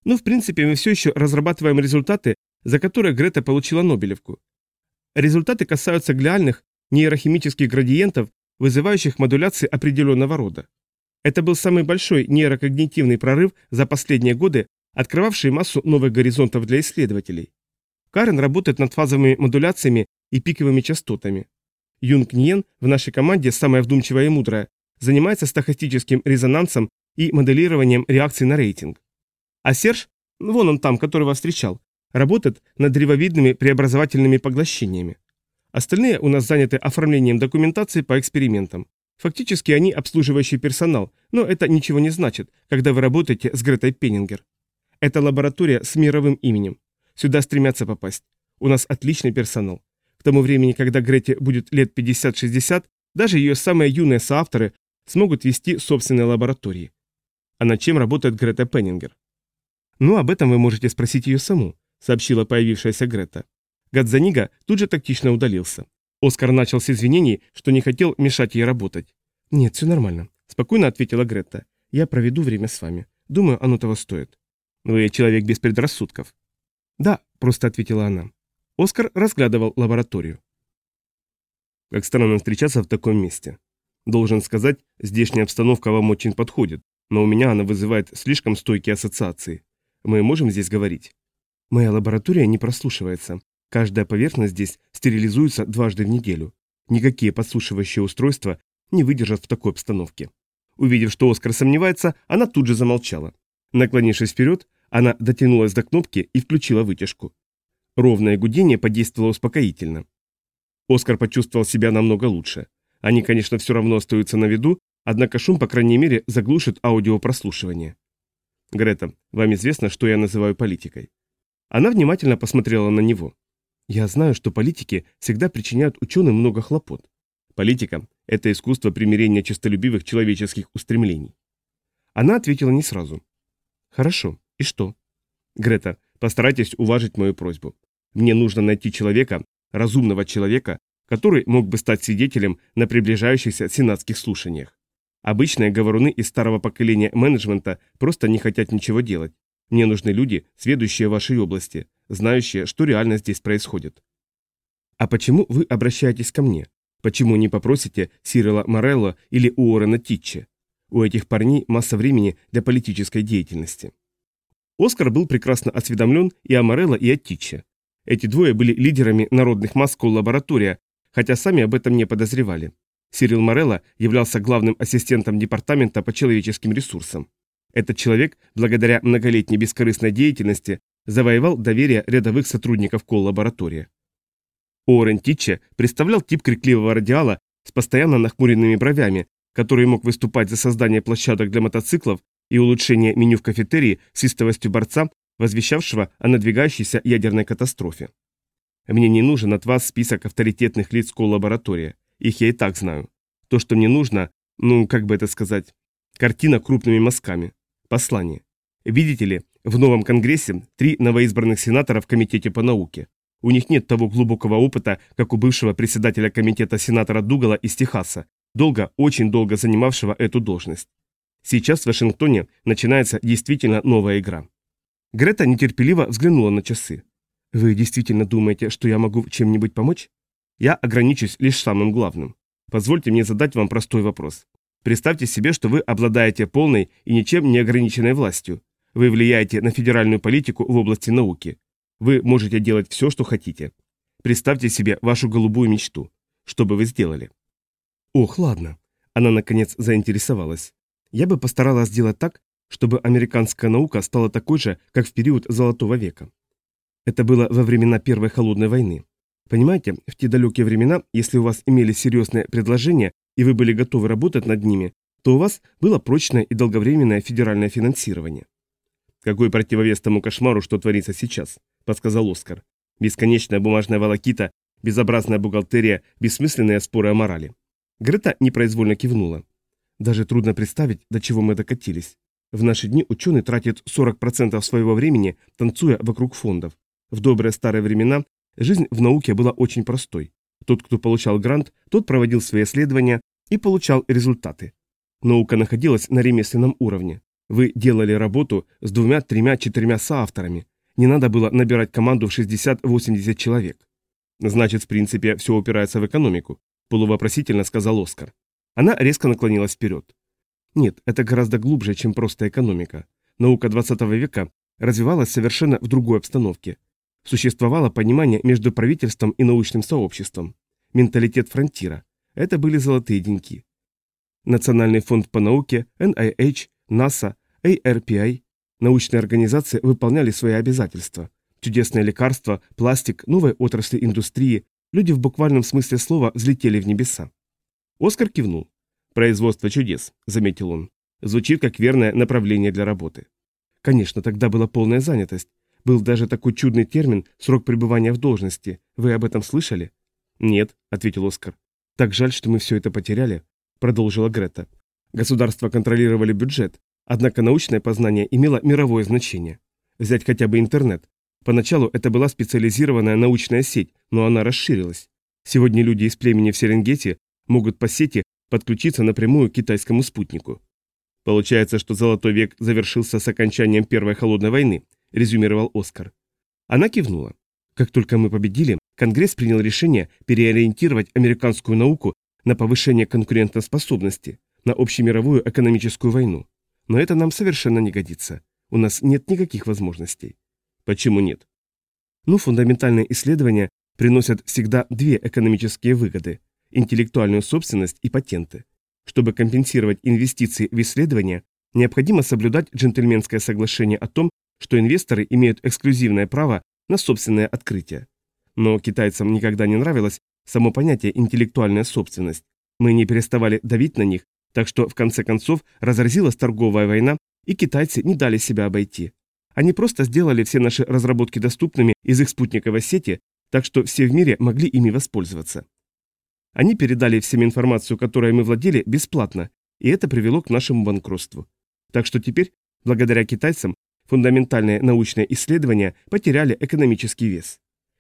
Ну, в принципе, мы все еще разрабатываем результаты, за которые Грета получила Нобелевку. Результаты касаются глиальных нейрохимических градиентов, вызывающих модуляции определенного рода. Это был самый большой нейрокогнитивный прорыв за последние годы, открывавший массу новых горизонтов для исследователей. Карен работает над фазовыми модуляциями и пиковыми частотами. Юнг Ньен в нашей команде, самая вдумчивая и мудрая, занимается стохастическим резонансом и моделированием реакций на рейтинг. А Серж, вон он там, которого встречал, работает над древовидными преобразовательными поглощениями. Остальные у нас заняты оформлением документации по экспериментам. Фактически они обслуживающий персонал, но это ничего не значит, когда вы работаете с Гретой Пеннингер. Это лаборатория с мировым именем. Сюда стремятся попасть. У нас отличный персонал. К тому времени, когда Грете будет лет 50-60, даже ее самые юные соавторы смогут вести собственные лаборатории. А над чем работает Грета Пеннингер? Ну, об этом вы можете спросить ее саму, сообщила появившаяся Грета. Гадзанига тут же тактично удалился. Оскар начал с извинений, что не хотел мешать ей работать. «Нет, все нормально», – спокойно ответила Гретта. «Я проведу время с вами. Думаю, оно того стоит». «Вы человек без предрассудков». «Да», – просто ответила она. Оскар разглядывал лабораторию. «Как странно встречаться в таком месте. Должен сказать, здешняя обстановка вам очень подходит, но у меня она вызывает слишком стойкие ассоциации. Мы можем здесь говорить?» «Моя лаборатория не прослушивается», Каждая поверхность здесь стерилизуется дважды в неделю. Никакие подсушивающие устройства не выдержат в такой обстановке. Увидев, что Оскар сомневается, она тут же замолчала. Наклонившись вперед, она дотянулась до кнопки и включила вытяжку. Ровное гудение подействовало успокоительно. Оскар почувствовал себя намного лучше. Они, конечно, все равно остаются на виду, однако шум, по крайней мере, заглушит аудиопрослушивание. «Грета, вам известно, что я называю политикой?» Она внимательно посмотрела на него. Я знаю, что политики всегда причиняют ученым много хлопот. Политика – это искусство примирения честолюбивых человеческих устремлений. Она ответила не сразу. Хорошо, и что? Грета, постарайтесь уважить мою просьбу. Мне нужно найти человека, разумного человека, который мог бы стать свидетелем на приближающихся сенатских слушаниях. Обычные говоруны из старого поколения менеджмента просто не хотят ничего делать. Мне нужны люди, сведущие в вашей области, знающие, что реально здесь происходит. А почему вы обращаетесь ко мне? Почему не попросите Сирила Морелло или Уоррена Титче? У этих парней масса времени для политической деятельности. Оскар был прекрасно осведомлен и о Морелло, и о Титче. Эти двое были лидерами народных масс лаборатория, хотя сами об этом не подозревали. Сирил Морелло являлся главным ассистентом департамента по человеческим ресурсам. Этот человек, благодаря многолетней бескорыстной деятельности, завоевал доверие рядовых сотрудников коллаборатории. Оуэн Титче представлял тип крикливого радиала с постоянно нахмуренными бровями, который мог выступать за создание площадок для мотоциклов и улучшение меню в кафетерии с истовостью борца, возвещавшего о надвигающейся ядерной катастрофе. Мне не нужен от вас список авторитетных лиц коллаборатории, их я и так знаю. То, что мне нужно, ну, как бы это сказать, картина крупными мазками, послание. Видите ли, в новом Конгрессе три новоизбранных сенатора в Комитете по науке. У них нет того глубокого опыта, как у бывшего председателя комитета сенатора Дугала из Техаса, долго, очень долго занимавшего эту должность. Сейчас в Вашингтоне начинается действительно новая игра. Грета нетерпеливо взглянула на часы. «Вы действительно думаете, что я могу чем-нибудь помочь?» «Я ограничусь лишь самым главным. Позвольте мне задать вам простой вопрос. Представьте себе, что вы обладаете полной и ничем не ограниченной властью. Вы влияете на федеральную политику в области науки. Вы можете делать все, что хотите. Представьте себе вашу голубую мечту. Что бы вы сделали? Ох, ладно. Она, наконец, заинтересовалась. Я бы постаралась сделать так, чтобы американская наука стала такой же, как в период Золотого века. Это было во времена Первой холодной войны. Понимаете, в те далекие времена, если у вас имели серьезные предложения, и вы были готовы работать над ними, то у вас было прочное и долговременное федеральное финансирование. «Какой противовес тому кошмару, что творится сейчас?» – подсказал Оскар. «Бесконечная бумажная волокита, безобразная бухгалтерия, бессмысленные споры о морали». Грета непроизвольно кивнула. «Даже трудно представить, до чего мы докатились. В наши дни ученый тратит 40% своего времени, танцуя вокруг фондов. В добрые старые времена жизнь в науке была очень простой. Тот, кто получал грант, тот проводил свои исследования и получал результаты. Наука находилась на ремесленном уровне. Вы делали работу с двумя, тремя, четырьмя соавторами. Не надо было набирать команду в 60-80 человек. Значит, в принципе, все упирается в экономику, полувопросительно сказал Оскар. Она резко наклонилась вперед. Нет, это гораздо глубже, чем просто экономика. Наука 20 века развивалась совершенно в другой обстановке. Существовало понимание между правительством и научным сообществом. Менталитет фронтира. Это были золотые деньги. Национальный фонд по науке, NIH, НАСА, ARPI, научные организации выполняли свои обязательства. Чудесные лекарства, пластик, новые отрасли индустрии, люди в буквальном смысле слова взлетели в небеса. Оскар кивнул. «Производство чудес», — заметил он. Звучит как верное направление для работы. Конечно, тогда была полная занятость. Был даже такой чудный термин «срок пребывания в должности». Вы об этом слышали? Нет, ответил Оскар. Так жаль, что мы все это потеряли, продолжила Грета. Государства контролировали бюджет, однако научное познание имело мировое значение. Взять хотя бы интернет. Поначалу это была специализированная научная сеть, но она расширилась. Сегодня люди из племени в Серенгети могут по сети подключиться напрямую к китайскому спутнику. Получается, что золотой век завершился с окончанием Первой холодной войны, резюмировал Оскар. Она кивнула. Как только мы победили, Конгресс принял решение переориентировать американскую науку на повышение конкурентоспособности, на общемировую экономическую войну. Но это нам совершенно не годится. У нас нет никаких возможностей. Почему нет? Ну, фундаментальные исследования приносят всегда две экономические выгоды – интеллектуальную собственность и патенты. Чтобы компенсировать инвестиции в исследования, необходимо соблюдать джентльменское соглашение о том, что инвесторы имеют эксклюзивное право на собственное открытие. Но китайцам никогда не нравилось само понятие интеллектуальная собственность. Мы не переставали давить на них, так что в конце концов разразилась торговая война, и китайцы не дали себя обойти. Они просто сделали все наши разработки доступными из их спутниковой сети, так что все в мире могли ими воспользоваться. Они передали всем информацию, которой мы владели, бесплатно, и это привело к нашему банкротству. Так что теперь, благодаря китайцам, фундаментальные научные исследования потеряли экономический вес.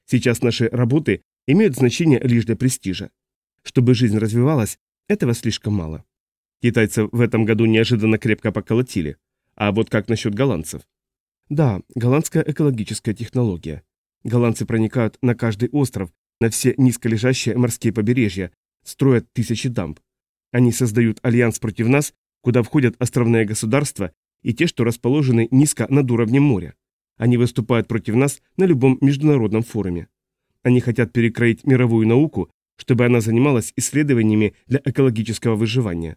Сейчас наши работы имеют значение лишь для престижа. Чтобы жизнь развивалась, этого слишком мало. Китайцев в этом году неожиданно крепко поколотили. А вот как насчет голландцев? Да, голландская экологическая технология. Голландцы проникают на каждый остров, на все низколежащие морские побережья, строят тысячи дамб. Они создают альянс против нас, куда входят островные государства и те, что расположены низко над уровнем моря. Они выступают против нас на любом международном форуме. Они хотят перекроить мировую науку, чтобы она занималась исследованиями для экологического выживания.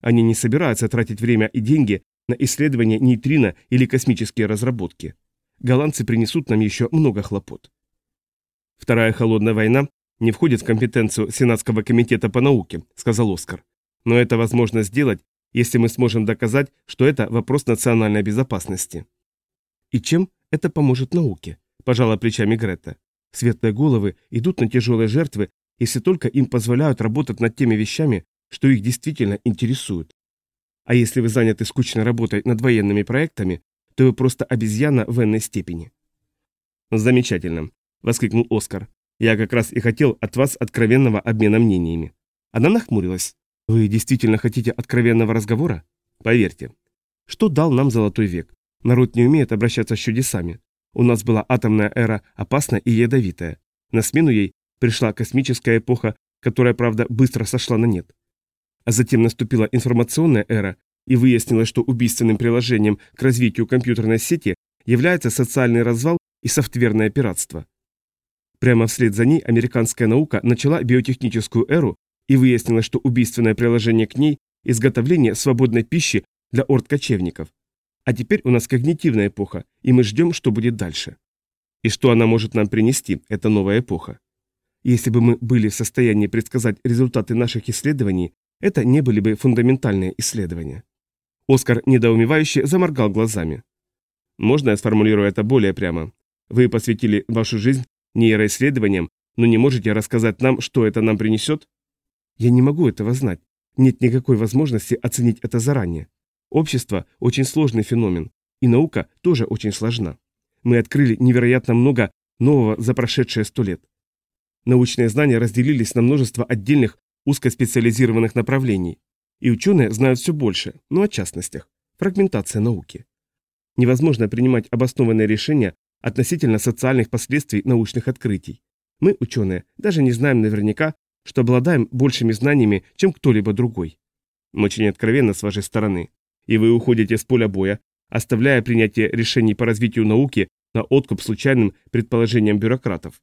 Они не собираются тратить время и деньги на исследования нейтрино или космические разработки. Голландцы принесут нам еще много хлопот. Вторая холодная война не входит в компетенцию Сенатского комитета по науке, сказал Оскар. Но это возможно сделать, если мы сможем доказать, что это вопрос национальной безопасности. И чем это поможет науке? Пожала плечами Грета. Светлые головы идут на тяжелые жертвы, если только им позволяют работать над теми вещами, что их действительно интересуют. А если вы заняты скучной работой над военными проектами, то вы просто обезьяна в энной степени. Замечательно. – воскликнул Оскар. «Я как раз и хотел от вас откровенного обмена мнениями». Она нахмурилась. «Вы действительно хотите откровенного разговора? Поверьте. Что дал нам золотой век? Народ не умеет обращаться с чудесами. У нас была атомная эра, опасная и ядовитая. На смену ей пришла космическая эпоха, которая, правда, быстро сошла на нет. А затем наступила информационная эра, и выяснилось, что убийственным приложением к развитию компьютерной сети является социальный развал и софтверное пиратство. Прямо вслед за ней американская наука начала биотехническую эру, и выяснилось, что убийственное приложение к ней – изготовление свободной пищи для орд-кочевников. А теперь у нас когнитивная эпоха, и мы ждем, что будет дальше. И что она может нам принести, эта новая эпоха. Если бы мы были в состоянии предсказать результаты наших исследований, это не были бы фундаментальные исследования. Оскар недоумевающе заморгал глазами. Можно я сформулирую это более прямо? Вы посвятили вашу жизнь нейроисследованиям, но не можете рассказать нам, что это нам принесет? Я не могу этого знать. Нет никакой возможности оценить это заранее. Общество – очень сложный феномен, и наука тоже очень сложна. Мы открыли невероятно много нового за прошедшие сто лет. Научные знания разделились на множество отдельных узкоспециализированных направлений, и ученые знают все больше, но о частностях. Фрагментация науки. Невозможно принимать обоснованные решения относительно социальных последствий научных открытий. Мы, ученые, даже не знаем наверняка, что обладаем большими знаниями, чем кто-либо другой. Очень откровенно с вашей стороны. И вы уходите с поля боя, оставляя принятие решений по развитию науки на откуп случайным предположениям бюрократов.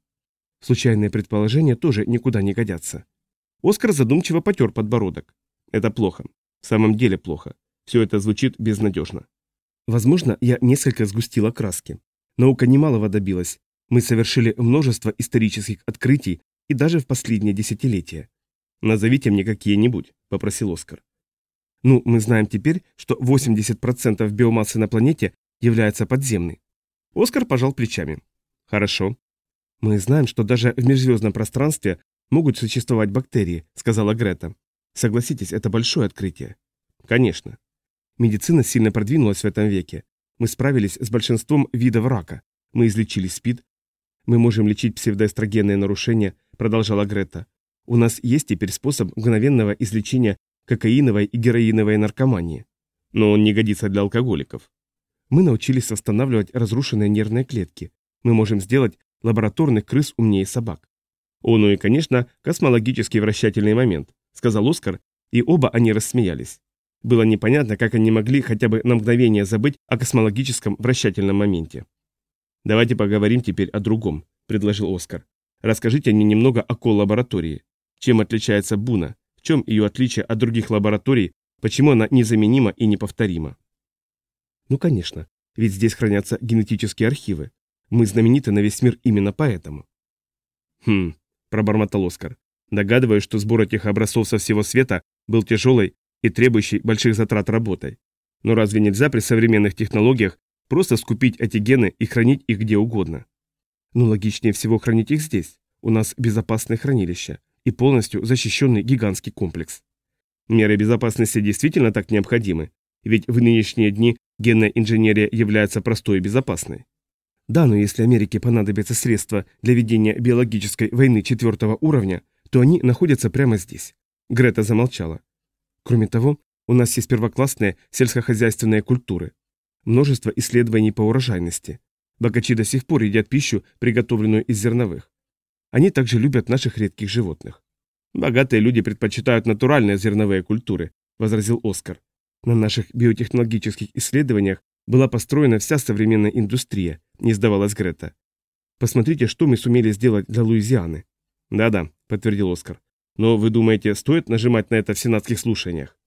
Случайные предположения тоже никуда не годятся. Оскар задумчиво потер подбородок. Это плохо. В самом деле плохо. Все это звучит безнадежно. Возможно, я несколько сгустила краски. Наука немалого добилась. Мы совершили множество исторических открытий и даже в последние десятилетия. «Назовите мне какие-нибудь», — попросил Оскар. Ну, мы знаем теперь, что 80% биомассы на планете является подземной. Оскар пожал плечами. Хорошо. Мы знаем, что даже в межзвездном пространстве могут существовать бактерии, сказала Грета. Согласитесь, это большое открытие. Конечно. Медицина сильно продвинулась в этом веке. Мы справились с большинством видов рака. Мы излечили СПИД. Мы можем лечить псевдоэстрогенные нарушения, продолжала Грета. У нас есть теперь способ мгновенного излечения кокаиновой и героиновой наркомании. Но он не годится для алкоголиков. Мы научились восстанавливать разрушенные нервные клетки. Мы можем сделать лабораторных крыс умнее собак. О, ну и, конечно, космологический вращательный момент, сказал Оскар, и оба они рассмеялись. Было непонятно, как они могли хотя бы на мгновение забыть о космологическом вращательном моменте. «Давайте поговорим теперь о другом», – предложил Оскар. «Расскажите мне немного о коллаборатории. Чем отличается Буна? В чем ее отличие от других лабораторий? Почему она незаменима и неповторима?» «Ну, конечно. Ведь здесь хранятся генетические архивы. Мы знамениты на весь мир именно поэтому». «Хм», – пробормотал Оскар. «Догадываюсь, что сбор этих образцов со всего света был тяжелой и требующей больших затрат работой. Но разве нельзя при современных технологиях просто скупить эти гены и хранить их где угодно? Ну, логичнее всего хранить их здесь. У нас безопасное хранилище и полностью защищенный гигантский комплекс. Меры безопасности действительно так необходимы, ведь в нынешние дни генная инженерия является простой и безопасной. Да, но если Америке понадобятся средства для ведения биологической войны четвертого уровня, то они находятся прямо здесь. Грета замолчала. Кроме того, у нас есть первоклассные сельскохозяйственные культуры. Множество исследований по урожайности. Богачи до сих пор едят пищу, приготовленную из зерновых. Они также любят наших редких животных. Богатые люди предпочитают натуральные зерновые культуры, возразил Оскар. На наших биотехнологических исследованиях была построена вся современная индустрия, не сдавалась Грета. Посмотрите, что мы сумели сделать для Луизианы. Да-да, подтвердил Оскар. Но вы думаете, стоит нажимать на это в сенатских слушаниях?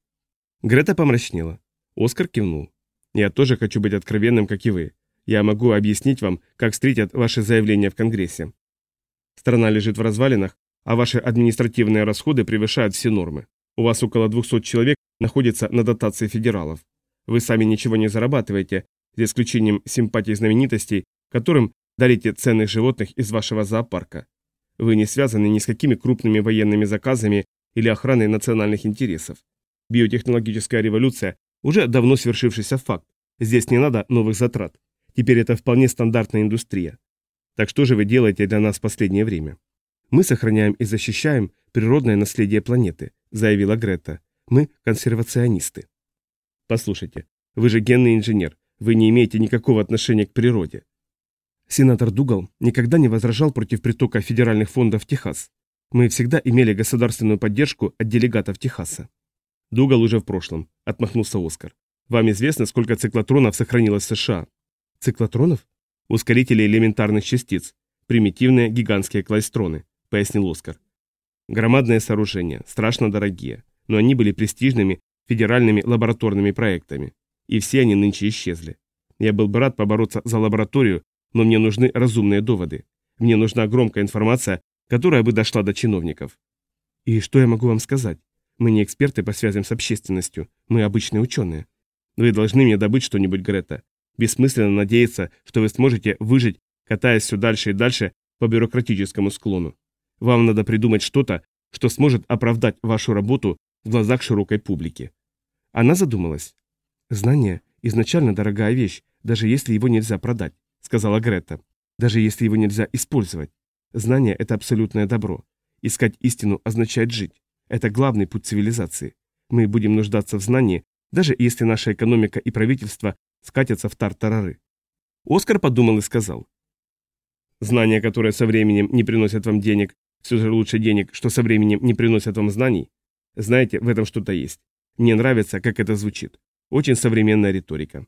Грета помрачнела. Оскар кивнул. Я тоже хочу быть откровенным, как и вы. Я могу объяснить вам, как встретят ваши заявления в Конгрессе. Страна лежит в развалинах, а ваши административные расходы превышают все нормы. У вас около 200 человек находится на дотации федералов. Вы сами ничего не зарабатываете, за исключением симпатий знаменитостей, которым дарите ценных животных из вашего зоопарка. Вы не связаны ни с какими крупными военными заказами или охраной национальных интересов. Биотехнологическая революция уже давно свершившийся факт. Здесь не надо новых затрат. Теперь это вполне стандартная индустрия. Так что же вы делаете для нас в последнее время? Мы сохраняем и защищаем природное наследие планеты, заявила Грета. Мы консервационисты. Послушайте, вы же генный инженер, вы не имеете никакого отношения к природе. Сенатор Дугал никогда не возражал против притока федеральных фондов в Техас. Мы всегда имели государственную поддержку от делегатов Техаса. Дугал уже в прошлом, отмахнулся Оскар. Вам известно, сколько циклотронов сохранилось в США? Циклотронов? Ускорители элементарных частиц. Примитивные гигантские клайстроны, пояснил Оскар. Громадные сооружения, страшно дорогие, но они были престижными федеральными лабораторными проектами. И все они нынче исчезли. Я был бы рад побороться за лабораторию, но мне нужны разумные доводы. Мне нужна громкая информация, которая бы дошла до чиновников. И что я могу вам сказать? Мы не эксперты по связям с общественностью, мы обычные ученые. Вы должны мне добыть что-нибудь, Грета. Бессмысленно надеяться, что вы сможете выжить, катаясь все дальше и дальше по бюрократическому склону. Вам надо придумать что-то, что сможет оправдать вашу работу в глазах широкой публики. Она задумалась. «Знание – изначально дорогая вещь, даже если его нельзя продать», – сказала Грета. «Даже если его нельзя использовать. Знание – это абсолютное добро. Искать истину означает жить. Это главный путь цивилизации. Мы будем нуждаться в знании, даже если наша экономика и правительство скатятся в тартарары. Оскар подумал и сказал. Знания, которые со временем не приносят вам денег, все же лучше денег, что со временем не приносят вам знаний. Знаете, в этом что-то есть. Мне нравится, как это звучит. Очень современная риторика.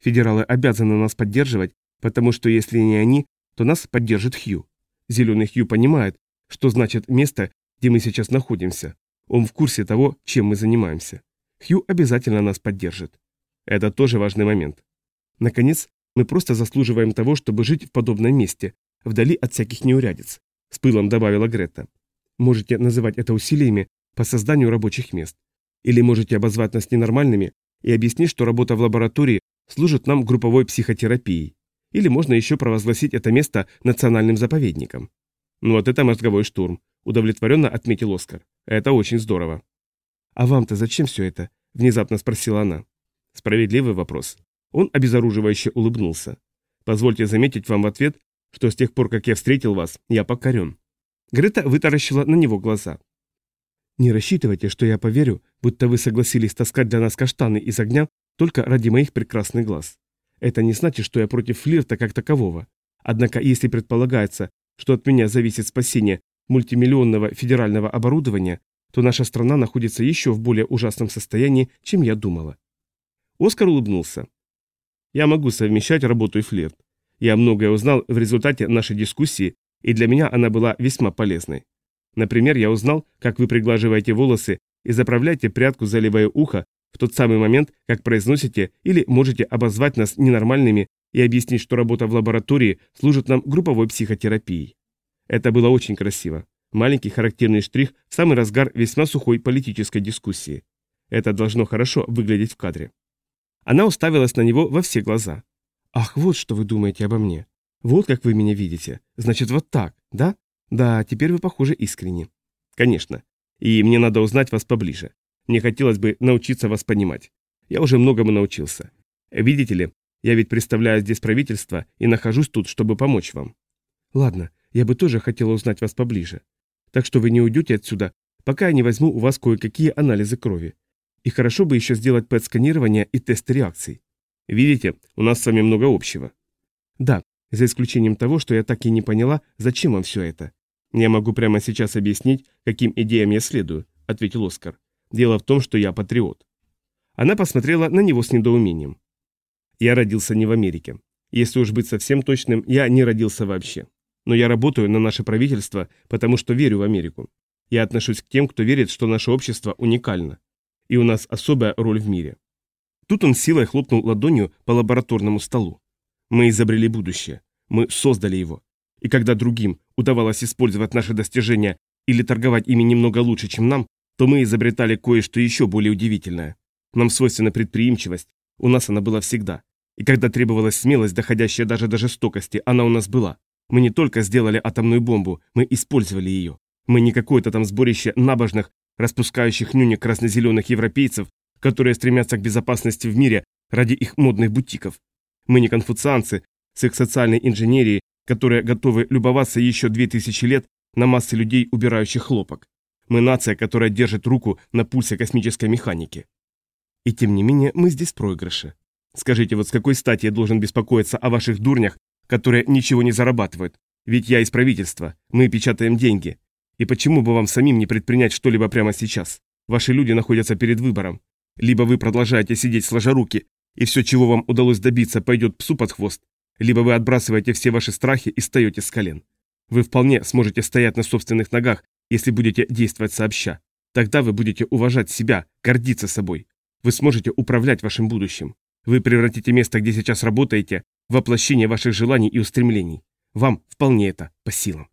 Федералы обязаны нас поддерживать, потому что если не они, то нас поддержит Хью. Зеленый Хью понимает, что значит место, где мы сейчас находимся. Он в курсе того, чем мы занимаемся. Хью обязательно нас поддержит. Это тоже важный момент. Наконец, мы просто заслуживаем того, чтобы жить в подобном месте, вдали от всяких неурядиц, с пылом добавила Грета. Можете называть это усилиями по созданию рабочих мест. Или можете обозвать нас ненормальными и объяснить, что работа в лаборатории служит нам групповой психотерапией. Или можно еще провозгласить это место национальным заповедником. Ну вот это мозговой штурм, удовлетворенно отметил Оскар. Это очень здорово. «А вам-то зачем все это?» – внезапно спросила она. Справедливый вопрос. Он обезоруживающе улыбнулся. «Позвольте заметить вам в ответ, что с тех пор, как я встретил вас, я покорен». Грета вытаращила на него глаза. «Не рассчитывайте, что я поверю, будто вы согласились таскать для нас каштаны из огня только ради моих прекрасных глаз. Это не значит, что я против флирта как такового. Однако, если предполагается, что от меня зависит спасение мультимиллионного федерального оборудования, то наша страна находится еще в более ужасном состоянии, чем я думала. Оскар улыбнулся. Я могу совмещать работу и флирт. Я многое узнал в результате нашей дискуссии, и для меня она была весьма полезной. Например, я узнал, как вы приглаживаете волосы и заправляете прядку за левое ухо в тот самый момент, как произносите или можете обозвать нас ненормальными и объяснить, что работа в лаборатории служит нам групповой психотерапией. Это было очень красиво. Маленький характерный штрих в самый разгар весьма сухой политической дискуссии. Это должно хорошо выглядеть в кадре. Она уставилась на него во все глаза. «Ах, вот что вы думаете обо мне. Вот как вы меня видите. Значит, вот так, да? Да, теперь вы, похоже, искренне». «Конечно. И мне надо узнать вас поближе. Мне хотелось бы научиться вас понимать. Я уже многому научился. Видите ли, я ведь представляю здесь правительство и нахожусь тут, чтобы помочь вам». «Ладно, я бы тоже хотела узнать вас поближе. Так что вы не уйдете отсюда, пока я не возьму у вас кое-какие анализы крови. И хорошо бы еще сделать ПЭТ-сканирование и тесты реакций. Видите, у нас с вами много общего. Да, за исключением того, что я так и не поняла, зачем вам все это. Я могу прямо сейчас объяснить, каким идеям я следую, ответил Оскар. Дело в том, что я патриот. Она посмотрела на него с недоумением. Я родился не в Америке. Если уж быть совсем точным, я не родился вообще. Но я работаю на наше правительство, потому что верю в Америку. Я отношусь к тем, кто верит, что наше общество уникально. И у нас особая роль в мире. Тут он силой хлопнул ладонью по лабораторному столу. Мы изобрели будущее. Мы создали его. И когда другим удавалось использовать наши достижения или торговать ими немного лучше, чем нам, то мы изобретали кое-что еще более удивительное. Нам свойственна предприимчивость, у нас она была всегда. И когда требовалась смелость, доходящая даже до жестокости, она у нас была. Мы не только сделали атомную бомбу, мы использовали ее. Мы не какое-то там сборище набожных, распускающих нюни красно-зеленых европейцев, которые стремятся к безопасности в мире ради их модных бутиков. Мы не конфуцианцы с их социальной инженерией, которые готовы любоваться еще две тысячи лет на массы людей, убирающих хлопок. Мы нация, которая держит руку на пульсе космической механики. И тем не менее, мы здесь в проигрыше. Скажите, вот с какой стати я должен беспокоиться о ваших дурнях, которые ничего не зарабатывают? Ведь я из правительства, мы печатаем деньги. И почему бы вам самим не предпринять что-либо прямо сейчас? Ваши люди находятся перед выбором. Либо вы продолжаете сидеть сложа руки, и все, чего вам удалось добиться, пойдет псу под хвост, либо вы отбрасываете все ваши страхи и встаете с колен. Вы вполне сможете стоять на собственных ногах, если будете действовать сообща. Тогда вы будете уважать себя, гордиться собой. Вы сможете управлять вашим будущим. Вы превратите место, где сейчас работаете, в воплощение ваших желаний и устремлений. Вам вполне это по силам.